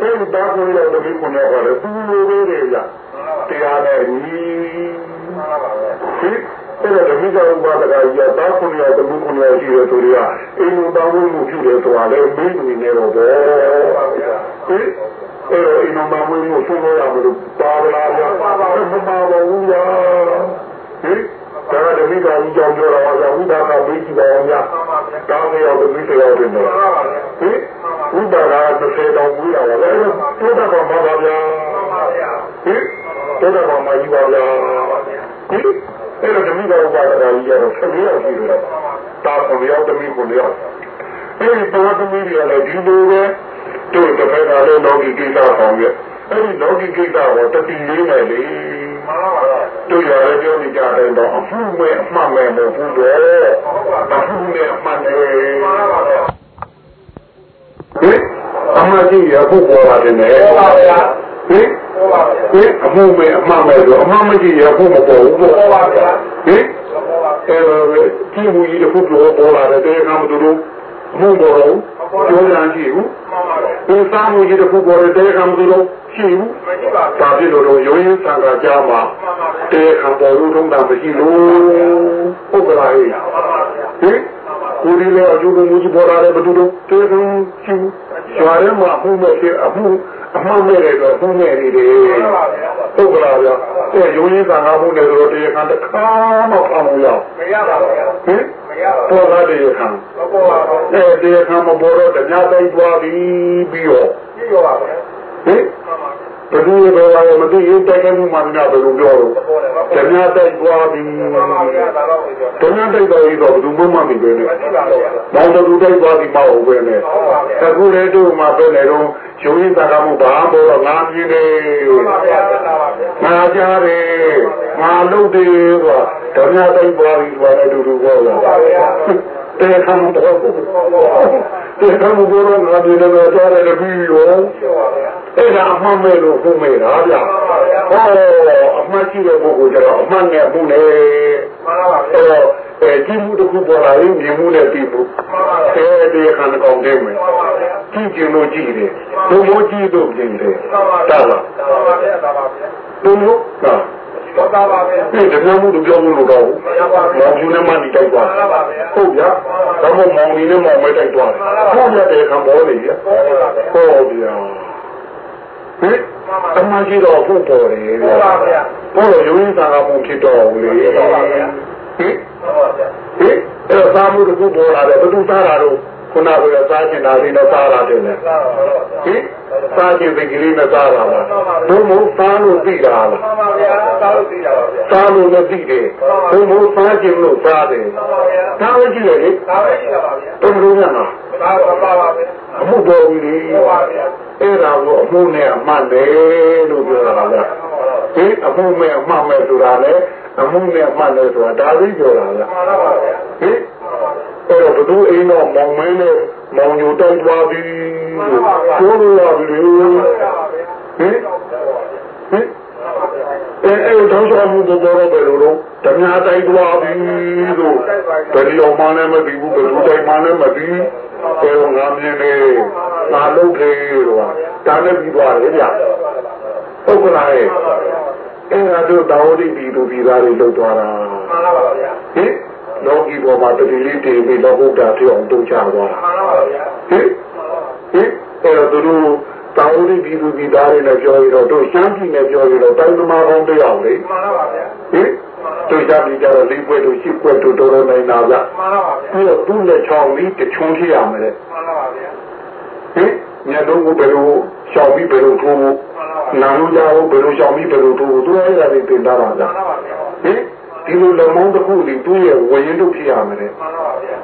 အဲ့ဒီတာခွန်ယောက်သမီးခွန်ယောက်ကလည်းသူလိုပဲလေဗျတရားနဲ့ညီဟင်အဲ့တော့ဓမ္မိကဥပဒကကြီးကတာခွန်ယောက်သမီးခွန်ယောက်ရှိတဲ့သူတွေကအိမ်လူတောင်းဝင်မှုပြုတယ်ဆိုတာလည်းမင်းနေနေတော့ပဲဟင် အဲ့တော့အိမ်တော်မွေးမှုဆုံးလို့ရမလို့ပါလာရမပါပါဘူးရာဟင်ဒါကဓမ္မိကကြီးကြောင့်ပြောတာကဝိဒါကမေးကြည့်ပါအောင်များတောင်းရအောင်သမီးတရားတင်တယ်ဟင်ဝိဒါက30တောင်ဘူးရပါလေတိုးတာပါပါဗျာဟင်တိုးတာပါမကြီးပါဗျာဟင်အဲ့တော့ဓမ္မိကဥပါဒကကြီးကတော့ဆက်ရရှိတယ်တာကိုရောက်သမီးကိုရောက်အဲ့ဒီပေါ်သမီးတွေလည်းဒီလိုပဲ တို့တစ်ဖက်ကလည်းလောကီကိစ္စဆောင်ရဲ့အဲ့ဒီလောကီကိစ္စကိုတတိလေးနဲ့လေတို့ရလည်းပြောနေကြတယ်တော့အမှုမဲ့အမှန်မဲ့မဟုတ်ဘူးတော့အမှုမဲ့အမှန်နဲ့ဟင်အမှန်ကြီးရဖို့ပေါ်လာတယ်နဲ့ဟင်ဟင်အမှုမဲ့အမှန်မဲ့ဆိုအမှန်မကြီးရဖို့မပေါ်ဘူးပေါ့ဟင်အဲကြီးမူကြီးတစ်ခုပေါ်လာတယ်တဲ့ကမှတို့အမှုပေါ်တော့ ပြောရန်ရှိဘူးဒီစားမှုကြီးတစ်ခုပေါ်တဲ့ကံမလို့ရှိဘူးဒါဖြစ်လို့တော့ရိုးရင်းသံဃာကြားမှာတေခံပေါ်လို့တော့မရှိလို့ဟုတ်ကလားဟဲ့ဟင်ကိုဒီလေအကျိုးမူကြီးပေါ်လာတဲ့ဘသူတို့တေခံရှိဘူးကျွာရဲမှာအမှုမဲ့အမှုအမှန်မဲ့တယ်တော့အမှုမဲ့နေတယ်ဟုတ်ကလားဗျအဲရိုးရင်းသံဃာမှုနဲ့ဆိုတော့တေခံတစ်ခါမှဖမ်းလို့ရမရပါဘူးဟင် ပေါ်လာတဲ့ခံမပေါ်ပါဘူးအဲဒီခံမပေါ်တော့တ냐တိုင်းသွားပြီပြီးတော့ပြီးတော့ပါပဲဟင် ဘယ်လိုလဲဘာလို့မသိရင်တိုက်ခိုက်မှုမှမနာဘယ်လိုပြောတော့ဓမ္မတိုက်ပွားပြီးဓမ္မတိုက်ပါရေးတော့ဘယ်သူမှမပြီးပဲနဲ့ဘာလို့သူတိုက်ပွားပြီးမဟုတ်ပဲနဲ့အခုလေတို့မှပဲလေတော့ရုံးရင်တာကမှုဘာဘောတော့ငါပြင်းတယ်ငါကြားတယ်ငါလုပ်တယ်ဆိုတာဓမ္မတိုက်ပွားပြီးဆိုတာအတူတူပေါ့လား တေခံတော့တေခံမပေါ်တော့ငါဒီလိုကြားတယ်ပြီးရောအဲ့ဒါအမှန်မဲ့လို့ဟုတ်မဲ့တာဗျဟောအမှန်ရှိတဲ့ပုဂ္ဂိုလ်ကျတော့အမှန်နဲ့မှုနဲ့မှန်ပါပါအဲ့အဲဒီမှုတစ်ခုပေါ်လာရင်မြင်မှုနဲ့ပြီးဖို့အဲဒီခန္ဓာကောင်းတယ်မယ်ကြည့်ကြည့်လို့ကြည့်တယ်ဘုံမိုးကြည့်လို့ကြည့်တယ်တာလားတာပါဗျာတာပါဗျာဘုံမိုးဟာ တော့တာပါပဲဒီတမျိုးမှုတို့ပြောလို့တော့မောင်ကျူနဲ့မှန်တိုက်သွားဟုတ်ဗျာတော့မောင်ကြီးနဲ့မောင်မဲတိုက်သွားဟုတ်ရတဲ့ခံပေါ်လေဟုတ်ဗျာဟင်အမှန်ကြီးတော့ဖို့ပေါ်တယ်ဗျာဘုရားရုံးရင်းသာကမှုဖြစ်တော့ဘူးလေဟင်ဟင်အဲ့ဒါသာမှုတစ်ခုပေါ်လာတယ်ဘယ်သူသားတာတော့ ခုနကစားချင်တာလေးနဲ့စားလာတယ်လေဟင်စားခြင်းသိကလေးနဲ့စားတာလားဘုံဘုံစားလို့သိတာလားမှန်ပါဗျာသာလို့သိတာပါဗျာစားလို့လည်းသိတယ်ဘုံဘုံစားခြင်းလို့စားတယ်မှန်ပါဗျာဒါပဲကြည့်လေလေဒါပဲရှိတာပါဗျာဘုံဘုံကမှာဒါပါပါပါဗျာအမှုပေါ်ပြီလေဟုတ်ပါဗျာအဲ့ဒါကိုအမှုနဲ့အမှန်တယ်လို့ပြောတာလားဟင်အမှုမဲ့အမှန်မဲ့ဆိုတာလေအမှုနဲ့အမှန်တယ်ဆိုတာဒါလေးပြောတာလားမှန်ပါပါဗျာဟင် အဲ့တော့ဘသူအိမ်တော့မောင်မင်းနဲ့မောင်ညိုတိုက်သွားပြီလို့ပြောလို့ရပြီလေဟင်ဟင်အဲအဲတော့ဆောမှုတော့တော့ပဲလို့ဓမြတိုက်သွားပြီလို့ဘယ်လိုမှလည်းမသိဘူးဘယ်လိုတိုက်မှလည်းမသိအဲတော့ငါမြင်နေငါလုပ်တယ်တော့ဒါနဲ့ပြီးသွားတယ်ဗျဟုတ်ကလားအဲ့ဒါတို့တာဝတိဒီတို့ဒီသားတွေလုပ်သွားတာမှန်ပါပါဗျာဟင် လောကီပေါ်မှာတတိလေးတည်ပြီးလောကုတ္တပြောင်းတုံးချသွားတာမှန်ပါပါဗျာဟင်ဟင်အဲ့တော့သူတို့တာဝတိပြည်သူပြည်သားတွေနဲ့ပြောရတော့တို့ရှမ်းပြည်နဲ့ပြောရတော့တိုင်းသမားကောင်းတယောက်လေမှန်ပါပါဗျာဟင်တို့ရှမ်းပြည်ကြတော့လေးပွဲတို့ရှိပွဲတို့တော်တော်နိုင်တာဗျမှန်ပါပါဗျာအဲ့တော့သူ့လက်ချောင်းပြီးတချွန်းဖြစ်ရမယ်လေမှန်ပါပါဗျာဟင်ညလုံးကိုဘယ်လိုရှောင်ပြီးဘယ်လိုထိုးဖို့နာလို့ကြအောင်ဘယ်လိုရှောင်ပြီးဘယ်လိုထိုးဖို့သူအဲ့ဒါတွေတင်တာပါဗျမှန်ပါပါဗျာဟင် ဒီလိုလက်မောင်းတစ်ခုလေးသူ့ရဲ့ဝရင်တို့ဖြစ်ရမယ်လေမှန်ပါပါဗျာ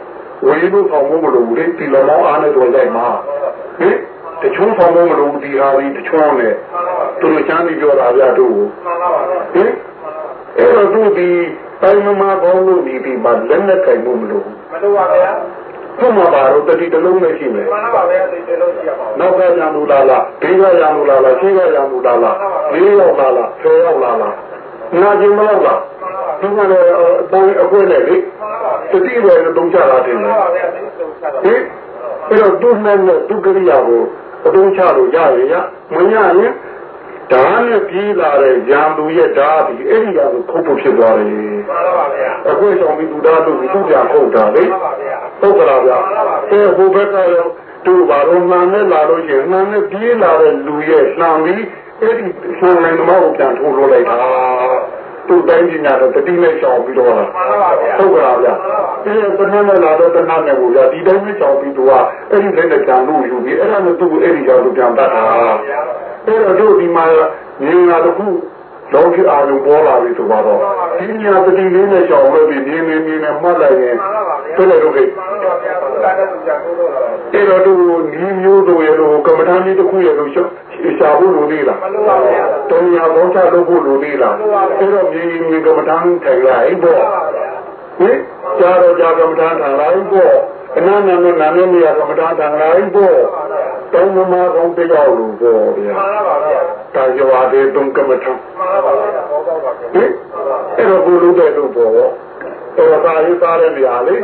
ဝေလို့ဆောင်ဖို့မလိုဘူးလေဒီလမောင်းအားနဲ့တော်လိုက်မှာဟင်တချို့ဆောင်ဖို့မလိုဘူးဒီဟာကြီးတချို့နဲ့သူတို့ချမ်းပြီးပြောတာကြတို့မှန်ပါပါဗျာဟင်အဲ့တော့သူဒီတိုင်းမမကောင်းလို့ဒီဒီမှာလက်နဲ့ကြိုင်ဖို့မလိုဘူးမလို့ပါဗျာသူ့မှာပါတော့တတိတလုံးနဲ့ရှိမယ်မှန်ပါပါဗျာသိတယ်လို့ရှိရပါဘူးနောက်ကရံလူလာလားဘေးကရံလူလာလားရှေ့ကရံလူလာလားလေးရောက်လာလားဆယ်ရောက်လာလား နာကျင်မလောက်လားဒီကလည်းအတိုင်းအခွင့်နဲ့လေမှန်ပါပါဗျာတတိပဲသုံးချတာတင်မှတယ်န်ပါပါဗျာသိဆုံးချတာဟင်အဲ့တော့သူ့နဲ့နဲ့သူကရိယာကိုအသုံးချလို့ရရရမရရင်ဓာတ်နဲ့ပြီးလာတဲ့ရံသူရဲ့ဓာတ်ဒီအဲ့ဒီကကိုခုတ်ဖို့ဖြစ်သွားတယ်မှန်ပါပါဗျာအခုဆောင်ပြီးသူဓာတ်တို့သူပြန်ခုတ်တာလေမှန်ပါဗျာဟုတ်ကလားဗျအဲဟိုဘက်ကရောသူဘာလို့မှန်နဲ့လာလို့ရှိရင်မှန်နဲ့ပြေးလာတဲ့လူရဲ့လှမ်းပြီးအဲ့ဒီဆံနိုင်သမားကိုပြန်ထိုးလို့လိုက်တာ သူတိုင်းပညာတော့တတိနဲ့ရှောင်ပြီးတော့လာမှန်ပါပါဗျာဟုတ်ကလားဗျအဲတဏှာနဲ့လာတော့တဏှာနဲ့ကိုဗျဒီတိုင်းနဲ့ရှောင်ပြီးသူကအဲ့ဒီလက်နဲ့ကြံလို့ယူပြီးအဲ့ဒါနဲ့သူ့အဲ့ဒီကြောင့်သူပြန်တတ်တာအဲ့တော့တို့ဒီမှာငင်လာတစ်ခု လောကီအာရုံပေါ်လာပြီဆိုတော့ဒီညာတတိလေးနဲ့ရှောင်လို့ပြီးမြင်းမြင်းမြင်းနဲ့မှတ်လိုက်ရင်မှန်ပါပါဗျာဆိုတော့တို့ကမှန်ပါဗျာဘုရားတဲ့သူကြောင့်လို့လာတယ်အဲ့တော့သူဒီမျိုးတို့ရဲ့လို့ကမ္မဋ္ဌာန်းကြီးတစ်ခုရဲ့လို့ရှာဖို့လိုသေးလားမလို့ပါဗျာတုံညာကောင်းချလုပ်ဖို့လိုသေးလားအဲ့တော့မြေမြေကမ္မဋ္ဌာန်းထိုင်လိုက်ပေါ့မှန်ပါဗျာဟင်ကြားတော့ကြားကမ္မဋ္ဌာန်းထိုင်လိုက်ပေါ့ အနန္တနဲ့နာမည်မြတ်ကမ္မဋ္ဌာန်းထိုင်လိုက်ပေါ့တောင်းမမကောင်းတယောက်လို့ပေါ့ဗျာမှန်ပါဗျာတာကြွားတဲ့တုံကမ္မဋ္ဌာန်းမှန်ပါဗျာဘောပါပါဗျာဟင်အဲ့တော့ဘုလိုတဲ့လို့ပေါ့အဲ့တော့သာရေးသားတဲ့နေရာလေ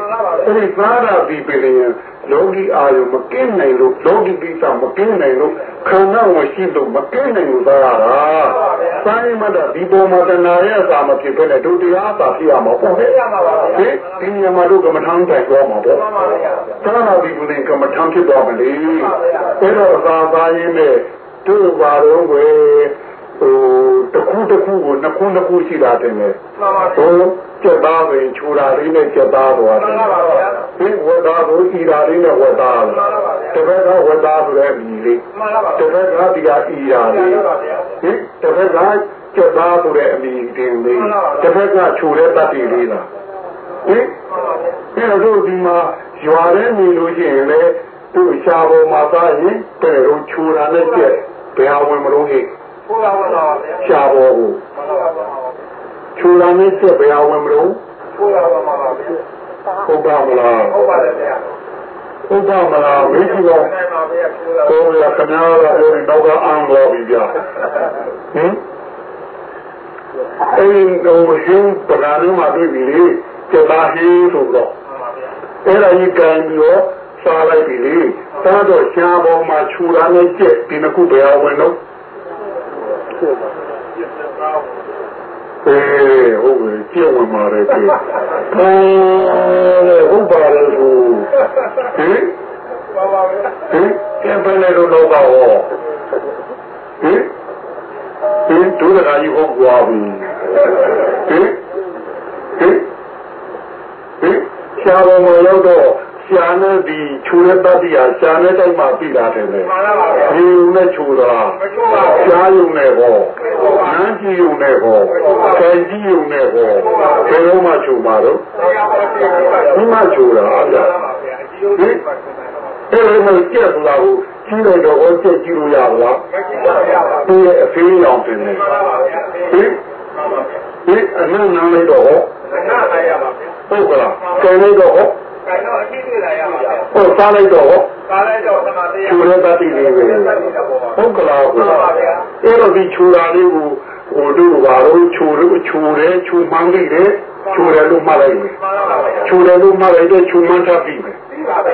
အဲ့ဒီသားတာဒီပင်ရင် လောကီအာယုမကင်းနိုင်လို့လောကီကိစ္စမကင်းနိုင်လို့ခန္ဓာဝင်ရှိလို့မကင်းနိုင်လို့သားရတာစာရင်မတ်ဒီပေါ်မှာတဏှာရဲ့အစာမဖြစ်ဘဲနဲ့ဒုတိယအစာဖြစ်ရမှာပေါ့ဟဲ့ရမှာပါဗျာဟင်ဒီညမှာတို့ကမ္မထမ်းတိုင်သွားမှာပေါ့မှန်ပါဗျာသာနာဒီကုသင်ကမ္မထမ်းဖြစ်သွားမလေအဲ့တော့အစာသားရင်းနဲ့တို့ပါတော့ဝယ် ဟိုတစ်ခုတစ်ခုကိုနှစ်ခုနှစ်ခုရှိတာတင်တယ်မှန်ပါဗျာဟိုကျက်သားပင်ခြူတာလေးနဲ့ကျက်သားသွားတယ်မှန်ပါဗျာဒီဝတ်သားကိုဤတာလေးနဲ့ဝတ်သားလားတစ်ဖက်ကဝတ်သားဆိုတဲ့ညီလေးမှန်ပါဗျာတစ်ဖက်ကဒီကဤတာလေးဟင်တစ်ဖက်ကကျက်သားဆိုတဲ့အမိတင်လေးတစ်ဖက်ကခြူတဲ့တတ်တီလေးလားဟင်အဲ့တော့ဒီမှာရွာထဲနေလို့ရှိရင်လေသူ့ရှားပေါ်မှာသားရင်တဲ့တော့ခြူတာနဲ့ကျက်ဘယ်ဟာဝင်မလို့ဟိဘု ရားဝတ်တော်ဗျာရှားပေါ်ကိုမှန်ပါဗျာခြူတာနဲ့ကျက်ဘယ်ဟာဝင်မလို့ဘုရားဝတ်မှာပါဗျာဟုတ်ပါမလားဟုတ်ပါတယ်ဗျာဟုတ်ပါမလားမေးကြည့်တော့နိုင်ပါဗျာဘုရားဟိုရခင်ဗျားကဟိုတော့ကအံတော်ပြီဗျာဟင်အဲ့ဒီတော့ရှင်ပဓာနမှာတွေ့ပြီလေကျတာဟင်းဆိုတော့မှန်ပါဗျာအဲ့ဒါကြီးကံပြီးတော့စားလိုက်ပြီလေစားတော့ရှားပေါ်မှာခြူတာနဲ့ကြက်ဒီနှစ်ခုဘယ်အောင်ဝင်တော့ အေးဟုတ်ပြီကြက်ဝင်มาတယ်ပြေဟေးဟုတ်ပါလေကိုဟင်ပါပါဗျာဟင်ကျန်ပန်းလည်းတော့တော့ဟောဟင်ဟင်ဒုဒကာကြီးဟုတ်ကွာပြီဟင်ဟင်ဟင်ရှားပေါ်မှာရောက်တော့စ ရှာနဲ့ဒီခြူတဲ့တတိယရှာနဲ့တိုက်မှပြီးတာတယ်လေမှန်ပါပါဗျာဒီုံနဲ့ခြူတာမချိုးပါဘူးရှားယုံနဲ့ဟောနန်းကြည့်ယုံနဲ့ဟောဆယ်ကြည့်ယုံနဲ့ဟောဘယ်တော့မှခြူပါတော့တရားပါဗျာဒီမှခြူတာအားဗျာမှန်ပါဗျာဒီလိုလေးပါခင်ဗျာအဲ့လိုမျိုးကြက်လာကိုကြီးလိုက်တော့ဟောကြက်ကြည့်လို့ရပါလားမရှိပါဗျာမှန်ဒီအဖေးရောင်တင်နေပါဗျာဟင်မှန်ပါဗျာဒီအနန္တလိုက်တော့ဟောနားရပါဗျာဟုတ်ကလားကျန်လိုက်တော့ဟော ခိုင်တော့အရှိတွေ့လာရပါဗျာဟောစားလိုက်တော့ဟောကားလိုက်တော့သမာတရားခြူတဲ့တတိလေးပဲဟုတ်ကလားဟုတ်အဲ့တော့ဒီခြူတာလေးကိုဟိုတို့ဘာလို့ခြူလို့ခြူတယ်ခြူမှန်းလိုက်တယ်ခြူတယ်လို့မှတ်လိုက်မယ်မှန်ပါဗျာခြူတယ်လို့မှတ်လိုက်တဲ့ခြူမှန်းထပ်ပြီးမယ်ပြီးပါဗျာ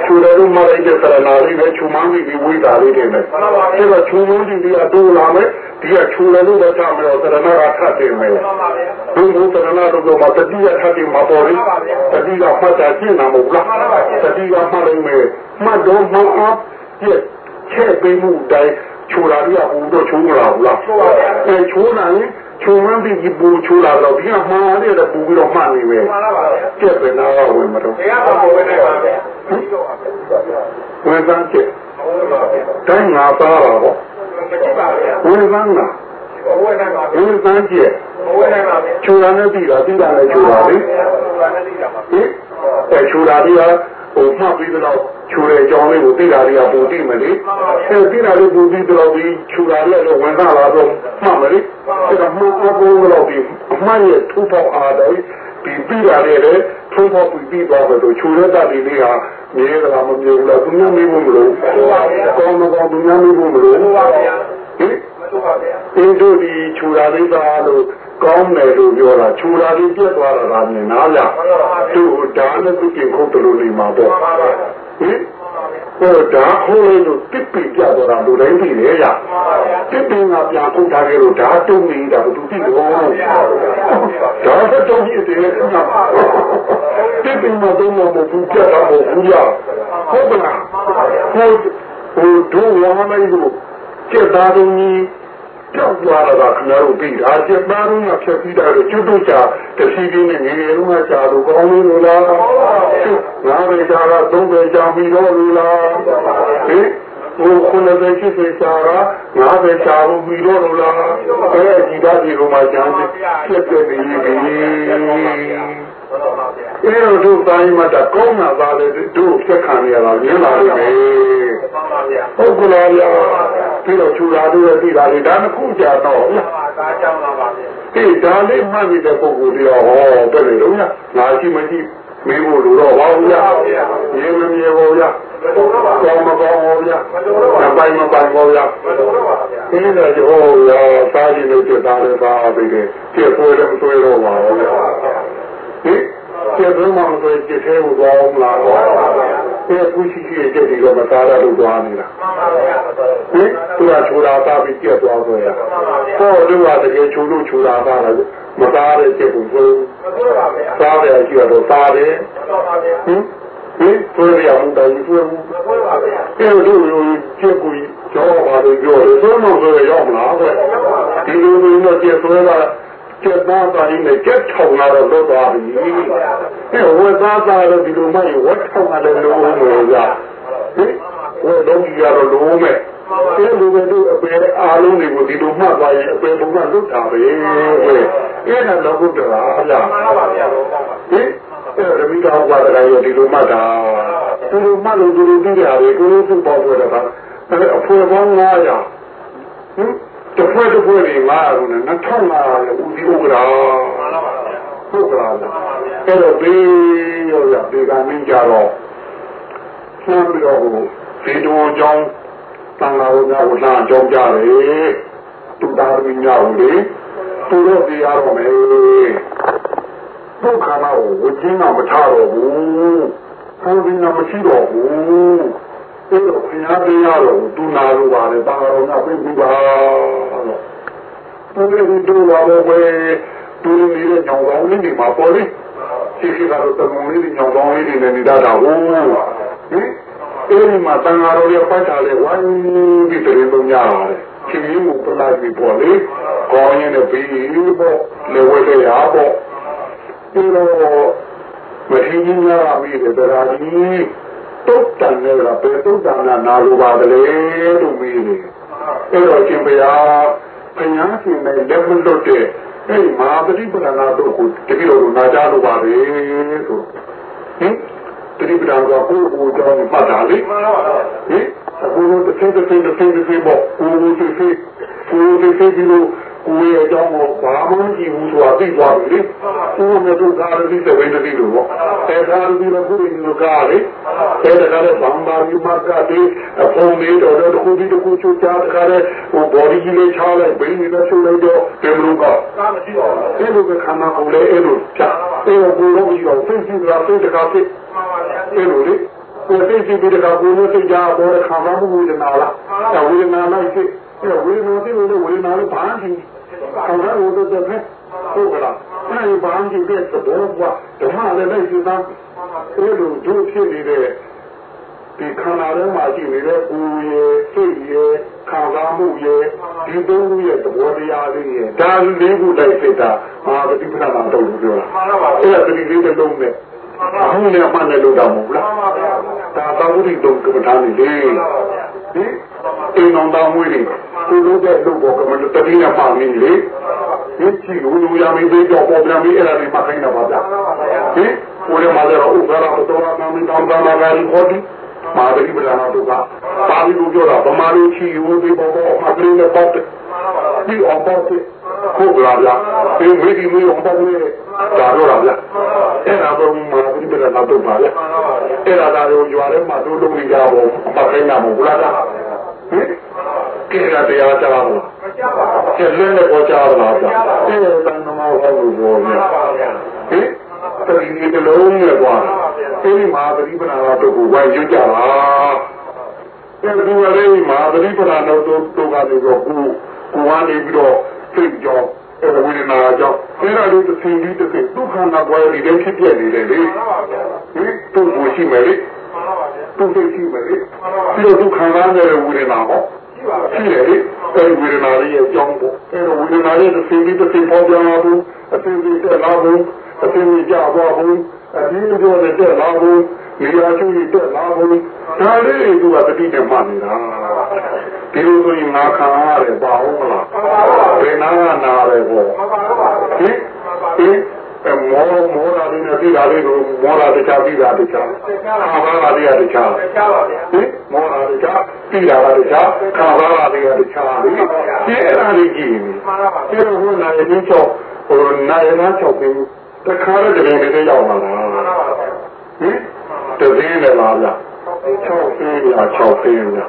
ခြူတယ်လို့မှတ်လိုက်တဲ့သရဏာလေးပဲခြူမှန်းပြီးပြီးဝိတာလေးတွေနဲ့အဲ့တော့ခြူမှန်းပြီးပြီးအတူလာမယ်ဒီကခြူတယ်လို့တော့ထားမယ်တော့သရဏာကထပ်တယ်မယ်မှန်ပါဗျာဘုံဘုံသရဏာတို့ကမှတတိယထပ်တယ်မှာပေါ်လိတတိယမှတ်တာရှင်းတာမဟုတ်လားတတိယမှတ်လိုက်မယ်မှတ်တော့မှအားပြည့်ချဲ့ပေးမှုတိုင်းခြူတာလေးကဟိုတော့ခြူမလာဘူးလားဟုတ်ပါဗျာအဲခြူနိုင် ခြုံမှန်းပြီးဒီပူခြူလာတော့ဒီကမှားတယ်တော့ပူပြီးတော့မှတ်နေပဲမှန်ပါဗျာကျက်ပဲနားဝင်မတော့တရားပါဘုရားနဲ့ပါဗျာဒီတော့ပါဗျာဝင်သန်းကျက်ဟုတ်ပါဗျာတိုင်းငါသားပါတော့မရှိပါဗျာဝင်သန်းငါဘဝနဲ့ပါဗျာဝင်သန်းကျက်ဘဝနဲ့ပါဗျာခြူလာနဲ့ပြီးတာပြီးတာနဲ့ခြူလာလေဘာနဲ့သိတာပါဟင်အဲခြူလာပြီးတာဟိုမှတ်ပြီးတော့ ခြူတဲ့အကြောင်းလေးကိုသိတာလေးကပူသိမလေအဲသိတာလေးပူသိတော့ပြီးခြူလာလေးတော့ဝင်သားလာတော့မှတ်မလေအဲဒါမှတ်အပေါ်တော့ပြီးအမှန်ရဲ့ထူပေါက်အားတော့ပြီးပြီးတာလေးလေထုံးပေါက်ပြီးပြီးသွားတော့ခြူတဲ့တတ်လေးဟာမြဲသလားမမြဲဘူးလားသူများမေးဖို့မလို့ကောင်းမကောင်းသူများမေးဖို့မလို့ဟုတ်ပါဗျာဟင်မတူပါဗျာအင်းတို့ဒီခြူရာလေးသားလို့ကောင်းတယ်လို့ပြောတာခြူရာလေးပြက်သွားတာကမြင်လားဗျသူ့ဒါနဲ့သူပြင်ခုတ်တယ်လို့နေမှာပေါ့မှန်ပါဗျာ ဟင်ဟိုဒါခိုးလို့တစ်ပီပြသွားတာလူတိုင်းသိတယ်ရတစ်ပီကပြန်ခုတ်ထားကြလို့ဒါတုံးနေတာဘယ်သူသိလို့ဒါသက်တုံးကြီးတယ်ကတစ်ပီမတုံးမဘူးပြတ်တာမဟုတ်ဘူးရဟုတ်ကလားဟိုဟိုဒုဝါမိုင်းလို့ကျက်သားတုံးကြီး ကြောက်သွားတာကခင်ဗျားတို့ပြီးတာကျက်သားတုံးကဖြတ်ပြီးတာတော့ကျွတ်တို့ချာတစီးပြီးနဲ့ငယ်ငယ်လုံးကချာလို့ကောင်းလို့လားငါးပေချာကသုံးပေချာပြီးတော့လို့လားဟင်ဟိုခုနတဲ့ရှိစေချာကငါးပေချာလို့ပြီးတော့လို့လားအဲဒီသားဒီလိုမှကျမ်းဖြစ်ဖြစ်နေပြီအဲတို့တိုင်းမှာတကောင်းတာပါလေတို့ဖြတ်ခံရတာမြင်လာတယ်မှန်ပါဗျာဟုတ်ကလားဗျာ ပြီးတော့ချူလာတို့ရဲ့ပြည်လာတွေဒါနှစ်ခုကြာတော့မှန်ပါဒါကြောင့်ပါဗျာဒီဒါလေးမှတ်နေတဲ့ပုံကိုယ်တွေဟောပဲလေတော့ညာငါရှိမရှိမင်းကိုလိုတော့ဘာဘူးဗျာရေမမြေဘောဗျာမတူတော့ပါဗျာကောင်းမကောင်းဘောဗျာမတူတော့ပါမပိုင်မပိုင်ဘောဗျာမတူတော့ပါဗျာဒီလိုရောရောစားကြည့်လို့ပြတာလည်းပါပြီလေပြည့်ပွဲလည်းမဆွဲတော့ပါဘူးဗျာဟင်ပြည့်ပွဲမှမဆွဲပြည့်သေးဘူးသွားအောင်လား ပြည့်ခုရှိရှိရဲ့ကြည့်ဒီတော့မစားရလို့သွားနေတာမှန်ပါဗျာဟင်သူကချူတာသားပြီးပြက်သွားဆိုရဟောသူကတကယ်ချူလို့ချူတာသားလည်းမသားတဲ့ချက်ဘူးဆိုမတူတော့ပါဗျာသားတယ်ရှိတော့သားတယ်မတူပါဗျာဟင်ဟင်ဆိုရအောင်တိုင်ဆိုဘူးမတူပါဗျာအဲလိုလိုချက်ကူကြောပါလို့ပြောတယ်ဆိုမှဆိုရရောက်မလားကွဒီလိုလိုနဲ့ချက်ဆွဲတာ ချက်သားတိုင်းနဲ့ချက်ထောင်လာတော့လွတ်သွားပြီအဲဝက်သားသားတော့ဒီလိုမှဝက်ထောင်လာတယ်လို့လို့ရဟင်ဝက်တော့ကြီးရတော့လုံးမဲ့အဲလိုပဲတို့အပေအားလုံးတွေကိုဒီလိုမှတ်သွားရင်အပေဘုံကလွတ်တာပဲအဲဒါတော့ဟုတ်တယ်လားဗျာမှန်ပါဗျာတော့ပါပါဟင်အဲရမိတော်ဘာတရားရောဒီလိုမှတ်တာဒီလိုမှတ်လို့ဒီလိုသိရတယ်ကိုယ်သူ့ပေါ့ဆိုတော့အဲအဖွယ်ပေါင်း900ဟင် တစ်ဖွဲ့တစ်ဖွဲ့နေ900လို့နဲ့2500လို့ဦးဒီဥက္ကရာမှန်ပါဗျာဟုတ်ကလားအဲ့တော့ဘေးရောရဘေးကမင်းကြတော့ဆင်းပြီးတော့ဒီတော်ကြောင်းတန်လာတော်များကိုလှမ်းကြောင်းကြတယ်သူသားသမီးများကိုလေသူတို့တရားတော်မယ်ဒုက္ခနာကိုဝချင်းကမထားတော့ဘူးဘုန်းကြီးကမရှိတော့ဘူး အဲ့တော့ခင်ဗျားတရားတော်ကိုသူနာလိုပါတယ်တာတော်များပြင်ပြီးပါတော့သူလည်းတို့လာတော့ပဲသူနေတဲ့ညောင်ကောင်းလေးတွေမှာပေါ်လေရှိရှိကတော့တမုံလေးတွေညောင်ကောင်းလေးတွေနဲ့နေတာတော့ဟင်အဲဒီမှာတန်ဃာတော်ရဲ့ပတ်တာလေဝိုင်းပြီးတရင်လုံးရတယ်ခင်ကြီးမူပလာပြီးပေါ်လေကောင်းရင်လည်းပြီးပေါ့လေဝဲလေရပေါ့ဒီလိုမထင်ကြီးများမိတယ်တရားကြီး တုတ်တန်နဲ့ကဘယ်တုတ်တန်နဲ့နာလိုပါကလေးလို့မေးတယ်အဲ့တော့ရှင်ဘုရားဘုရားရှင်နဲ့လက်မလွတ်တဲ့အဲ့မဟာပฏิပဒနာတို့ကိုတတိတော်နာကြလို့ပါပဲဆိုဟင်တတိပဒနာကကိုယ်ကိုကြောင်းပတ်တာလေဟင်အခုတော့တစ်ချိန်တစ်ချိန်တစ်ချိန်တစ်ချိန်ပေါ့ကိုယ်ကိုတစ်ချိန်ကိုယ်တစ်ချိန်ဒီလို ကိုယ်ရဲ့အကြောင်းကိုဘာမှမကြည့်ဘူးဆိုတာသိသွားပြီလေကိုယ်နဲ့သူကာရတိတဲ့ဝိနတိလို့ပေါ့အဲကာရတိလို့ကိုယ်ကိုကားလေအဲဒါကလည်းဘာမှမမကတိအဖုံးလေးတော့တခုဒီတခုချိုးချတခါလဲဟို body ကြီးလေးချားလိုက်ဘိန်းကြီးနဲ့ချိုးလိုက်တော့ဘယ်လိုကကာမရှိပါဘူးအဲလိုပဲခန္ဓာကိုယ်လည်းအဲလိုချအဲလိုကိုယ်တော့မရှိအောင်စိတ်စီကစိတ်တကားဖြစ်အဲလိုလေကိုယ်စိတ်စီပြီးတကားကိုယ်နဲ့စိတ်ကြားပေါ်ခံစားမှုဝေဒနာလားအဲဝေဒနာလိုက်ဖြစ်အဲဝေဒနာသိလို့ဝေဒနာလည်းဘာမှမခံရ လို့တော့တဲ့ဟုတ်ကလားအဲဒီဘာမှမဖြစ်တဲ့သဘောကဓမ္မလည်းလိုက်စီသားအဲလိုတို့ဖြစ်နေတဲ့ဒီခန္ဓာထဲမှာရှိနေတဲ့ကိုယ်ရဲ့စိတ်ရဲ့ခံစားမှုရဲ့ဒီသုံးခုရဲ့သဘောတရားလေးရဲ့ဒါလေးခုလိုက်ဖြစ်တာမာပฏิပဒါနာတော့ပြောတာမှန်ပါပါအဲ့ဒါတတိလေးတစ်လုံးနဲ့အခုလည်းမှန်တယ်လို့တော့မဟုတ်လားမှန်ပါပါဒါသာဝတိတုံကမ္မထာနေလေ ဟင်အိမ်တော်တော်မွေးတွေကိုလိုတဲ့လုပ်ပေါ်ကမ္မတတိနဲ့ပါနေလေဟင်ချီလူလူရမင်းသေးတော့ပေါ်ပြန်ပြီးအဲ့ဒါလေးမှခိုင်းတာပါဗျဟင်ကိုလည်းမလာတော့ဥက္ကရာတော်တော်နာမည်တောင်းတာလာကြရီခေါ်ဒီမာတိပဒနာတို့ကပါဠိလိုပြောတာဗမာလိုချီယူသေးပေါ်ပေါ်အကလေးနဲ့ပေါ့တယ်ဒီအောင်ပေါ့တယ်ဟုတ်လားဗျဒီဝိဒီမျိုးအောင်ပေါ့လေဒါတော့လားဗျအဲ့ဒါတော့မာတိပဒနာတို့ပါဗျ အဲ့ဒါဒါရောကြွားထဲမှာတို့လုံးနေကြတော့မခိုင်းတာမဟုတ်လားဟင်ကဲရတရားကြလားမကြပါဘူးကျက်လက်နဲ့ပေါ်ကြလားဗျအဲ့ဒါတန်သမားဟောလို့ပြောနေဟင်တတိယတလုံးနဲ့ကွာအဲဒီမဟာပရိပနာတို့ကိုဝိုင်းရွကြပါအဲဒီကလေးမဟာပရိပနာတို့တို့ကနေတော့ကိုကိုကနေပြီးတော့စိတ်ကြောအဲ ဝိညာဏကြောင့်အဲဒါလေးတစ်ဆင်းပြီးတစ်ဆင်းဒုက္ခနာကွယ်ဒီတဲ့ဖြစ်ပြနေတယ်လေဟင်သူ့ကိုရှိမယ်လေသူ့စိတ်ရှိမယ်လေပြီးတော့ဒုက္ခနာနဲ့ဝိညာဏဟောရှိတယ်လေအဲဒီဝိညာဏလေးရဲ့အကြောင်းပေါ့အဲဒီဝိညာဏလေးတစ်ဆင်းပြီးတစ်ဆင်းပေါ်ကြလာဘူးအဆင်းပြီးတက်လာဘူးအသိဉာဏ်ကြသွားဘူးအဒီလိုနဲ့တက်လာဘူးနေရာချင်းတက်လာဘူးဒါလေးကတတိနဲ့မှနေတာ ဒီလိုဆိုရင်ငါခံရတယ်ပါဟုတ်မလားဘယ်နာကနာရဲပေါ့ဟင်ဟင်မောမောလာတဲ့ပြည်သားလေးကိုမောလာတခြားပြည်သားတခြားခါပါလာတဲ့တခြားဟင်မောလာတခြားပြည်သားတခြားခါပါလာတဲ့တခြားဒီအဲ့ဒါလေးကြည့်နေအဲ့တော့ဟိုနာရီချင်းချောဟိုနာရီနာချောပြီးတခါတော့တကယ်တည်းရောက်လာတာဟင်တစင်းလည်းလားဗျ6သိန်းရ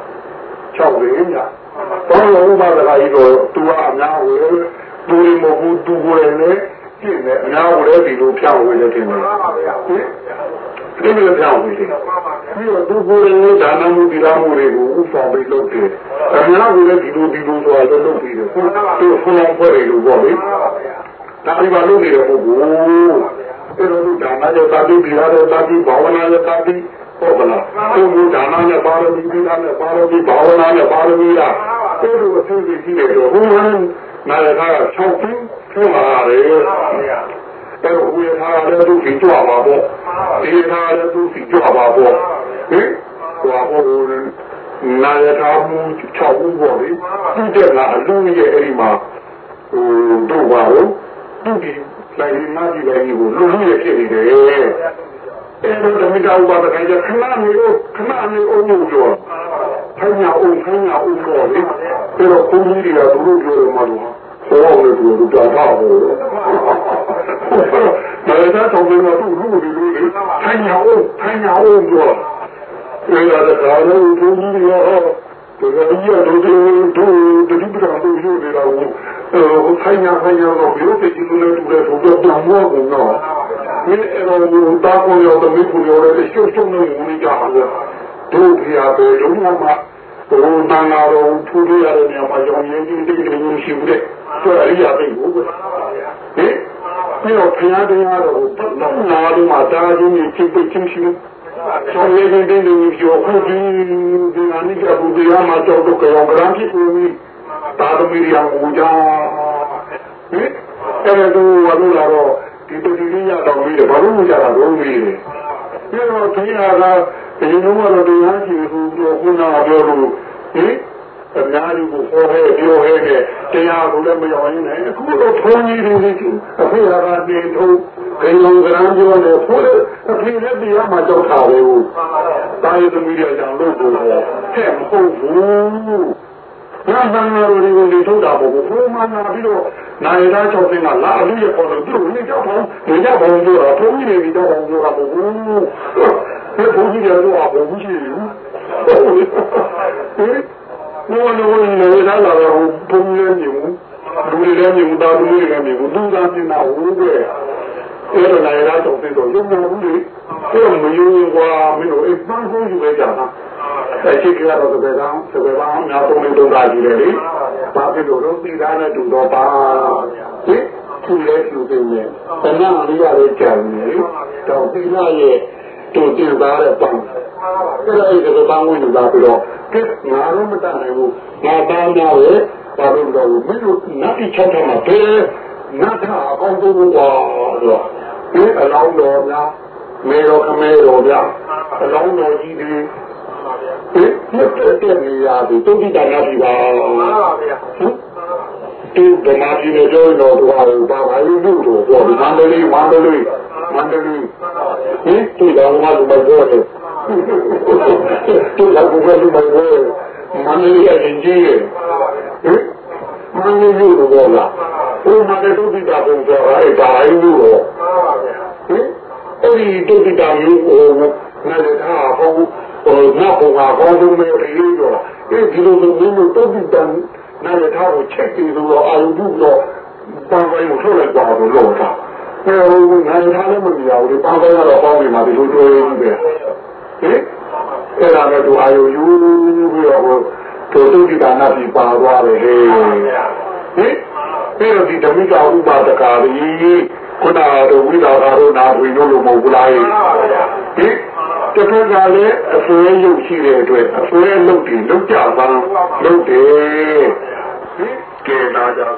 6သိန်းရ6သိန်းရတော့လုံးပါတခါကြီးတော့သူကအများဝယ်သူမဟုတ်ဘူးသူကိုယ်လည်းပြည့်နေအများဝယ်ဒီလိုဖြောင်းဝယ်တယ်ထင်တယ်ဟင်ဒီလိုဖြောင်းဝယ်တယ်ပြီးတော့သူကိုယ်လည်းဒါနမှုဒီလာမှုတွေကိုဥဆောင်ပြီးလုပ်တယ်အများဝယ်ဒီလိုဒီလိုဆိုတာတော့လုပ်ပြီးတယ်သူဖုန်းဖွဲ့တယ်လို့ပြောလေဒါဒီမှာလုပ်နေတဲ့ပုဂ္ဂိုလ်အဲ့တော့ဒါနရဲ့တာတိဒီရရဲ့တာတိဘာဝနာရဲ့တာတိ ဟုတ်ကလားဘုံဒါနနဲ့ပါရမီဒီနာနဲ့ပါရမီဘာဝနာနဲ့ပါရမီလားအဲ့လိုအဆင့်ကြီးရှိတယ်တော့ဘုံနာရတာ၆သိန်းဖြစ်လာတယ်အဲ့တော့ဝေထားတဲ့သူကြီးကြွပါပေါ့ဒီထားတဲ့သူကြီးကြွပါပေါ့ဟင်ဟိုဟိုနာရတာမှု၆ဦးပေါ့လေဒီတဲ့လားအလုံးရဲ့အဲ့ဒီမှာဟိုတို့ပါတော့သူဒီလိုက်နာကြည့်လိုက်ကိုလူလူရဲ့ဖြစ်နေတယ် အဲ့တော့ဓမ္မတာဥပါဒကကြခဏမျိုးခဏမျိုးအုံလို့ပြောခိုင်းညာအုံခိုင်းညာအုံတော့လေအဲ့တော့ဘုန်းကြီးတွေကသူတို့ပြောတယ်မှာလို့ဟောလို့သူတို့တာပါဘူးဒါလည်းတော့ဘယ်မှာသူ့လူလူလူလေခိုင်းညာအုံခိုင်းညာအုံပြောအဲ့ဒါကလည်းဘုန်းကြီးတွေကတော်တော်ကြီးတို့တို့တို့တတိပဒံတို့ယူနေတာကိုဟိုဆိုင်ညာဆိုင်ညာတော့ဘယ်လိုဖြစ်ကြည့်လို့လဲတူတယ်ဆိုတော့ပြန်မောကုန်တော့ မင်းအဲ့တော့တာကိုရောတမိကိုရောလည်းရှုပ်ရှုပ်နေဝင်ကြပါလားတို့ပြရပဲလုံးဝမှာဟိုတန်လာတော့ထူထူရတဲ့နေရာမှာကြောင်ရင်းကြီးတိတ်တိတ်ရှိဘူးတဲ့ဆိုအရိယာသိဘူးပဲဟင်ပြီးတော့ဖျားတရားတော့ဘတ်တော့နာလို့မှတာချင်းကြီးချိတ်ပိတ်ချင်းရှိဆောင်းရင်းတင်းတင်းပြောခုဒီဒီနာနိကဘူတရားမှာတော့တော့ကြောင်ဂရမ်းဖြစ်ပြီးသာသမီရံကိုကြောင့်ဟင်အဲ့ဒါတော့ဝလို့လာတော့ ဒီတတိယရတော့ပြီးတယ်ဘာလို့ကြတာတော့ပြီးတယ်ပြီးတော့ခင်ဗျာကဒီလိုကတော့တရားရှိသူတို့ခုနကပြောလို့ဟင်အများကြီးကိုဟောဟဲပြောဟဲနဲ့တရားကိုလည်းမရောက်ရင်လည်းအခုတော့ထုံးကြီးတွေကြီးအဖေကနေထုံးခေယုံကရံပြောနေဖိုးအဖေလည်းတရားမှာကြောက်တာပဲဟုတ်တာရသမီးတွေကြောင့်လို့ကိုဟဲ့မဟုတ်ဘူး နာမနာရိုဒီကိုလေထုတ်တာပေါ့ဘုရားနာပြီးတော့နိုင်သား၆သိန်းကလာအလူရပေါ်လို့သူ့ကိုကြောက်ဖို့နေကြပုံပြောတာဘုန်းကြီးတွေကြောက်ပုံပြောတာပေါ့ဘူးဘယ်ဘုန်းကြီးတွေတော့ဘုန်းကြီးတွေဟင်ဘောလုံးနေလာလာတော့ဘုံလည်းမြင်ဘူးလူတွေလည်းမြင်ဘူးသားသမီးတွေလည်းမြင်ဘူးသူကမြင်တာဟုတ်ကဲ့အဲ့တော့နိုင်လားတော့သိတော့ရုံနာဘူးလေအဲ့မယုံရင်ကွာမင်းတို့အပန်းဆုံးယူပဲကြာတာ အဲ့ဒီကတော့သဘယ်ကောင်သဘယ်ကောင်များသုံးလေးသုံးတာကြီးတယ်လေဘာဖြစ်လို့တော့သိတာနဲ့တူတော့ပါဟင်သူလည်းသူသိနေတဏှာလေးရတဲ့ကြံနေတော့သီလရဲ့တူတင်သားတဲ့ပန်းအဲ့ဒါဒီကပန်းဝင်လာပြီးတော့ကဲငါတော့မတတ်နိုင်ဘူးငါတောင်းတော့ရဲ့ဘာလို့တော့မင်းတို့နတ်တိချက်တယ်မှာဘယ်နတ်ကအကောင်းဆုံးတော့တော့ဒီအလောင်းတော်များမေတော်ခမဲတော်ဗျာအလောင်းတော်ကြီးတွေ ဒီမြတ်တဲ့နေရာဒီတုတ်တိတနာပြီပါမှန်ပါဗျာဒီဗမာပြည်နဲ့ကြောင်းတော်တော်ဘာဘာလို့လို့တော့ဒီမန္တလေးမန္တလေးမန္တလေးဟင်ဒီတော်မှာလူမပြောတယ်ဒီလောက်ကိုလူမပြောမန္တလေးရဲ့ကြီးရဲ့ဟင်မန္တလေးလို့ပြောလားဘုမန္တလေးတုတ်တိတာပုံပြောတာအဲ့ဒါအင်းလို့ဟင်အဲ့ဒီတုတ်တိတာမျိုးဟိုနားလည်တာဟော ဟိုနောက်ဘုံကကောင်းဆုံးပဲပြီးတော့အဲဒီလိုမျိုးမျိုးတုတ်တိတာနားလည်တာကိုချက်ပြီးတော့အာရုံပြုတော့ပန်းပိုင်းကိုထုတ်လိုက်ကြတော့လို့တာအဲဟိုငါထားလည်းမမြင်ဘူးဒီပန်းပိုင်းကတော့ပေါင်းနေမှာဒီလိုတွေ့ရကြီးပဲဟင်အဲ့ဒါနဲ့သူအာရုံယူပြီးတော့ဟိုတို့တုတ်တိတာနာပြီးပါသွားတယ်ဟဲ့ဟင်ပြီးတော့ဒီဓမိကဥပါဒကာကြီးခုနကတော့ဝိဒါကာတို့နာဝင်လို့မဟုတ်ဘူးလားဟင် တစ်ဖက်ကလည်းအစွဲရုပ်ရှိတဲ့အတွက်အစွဲလုပ်ပြီးလုပ်ကြပါလုပ်တယ်ကဲလာကြပါ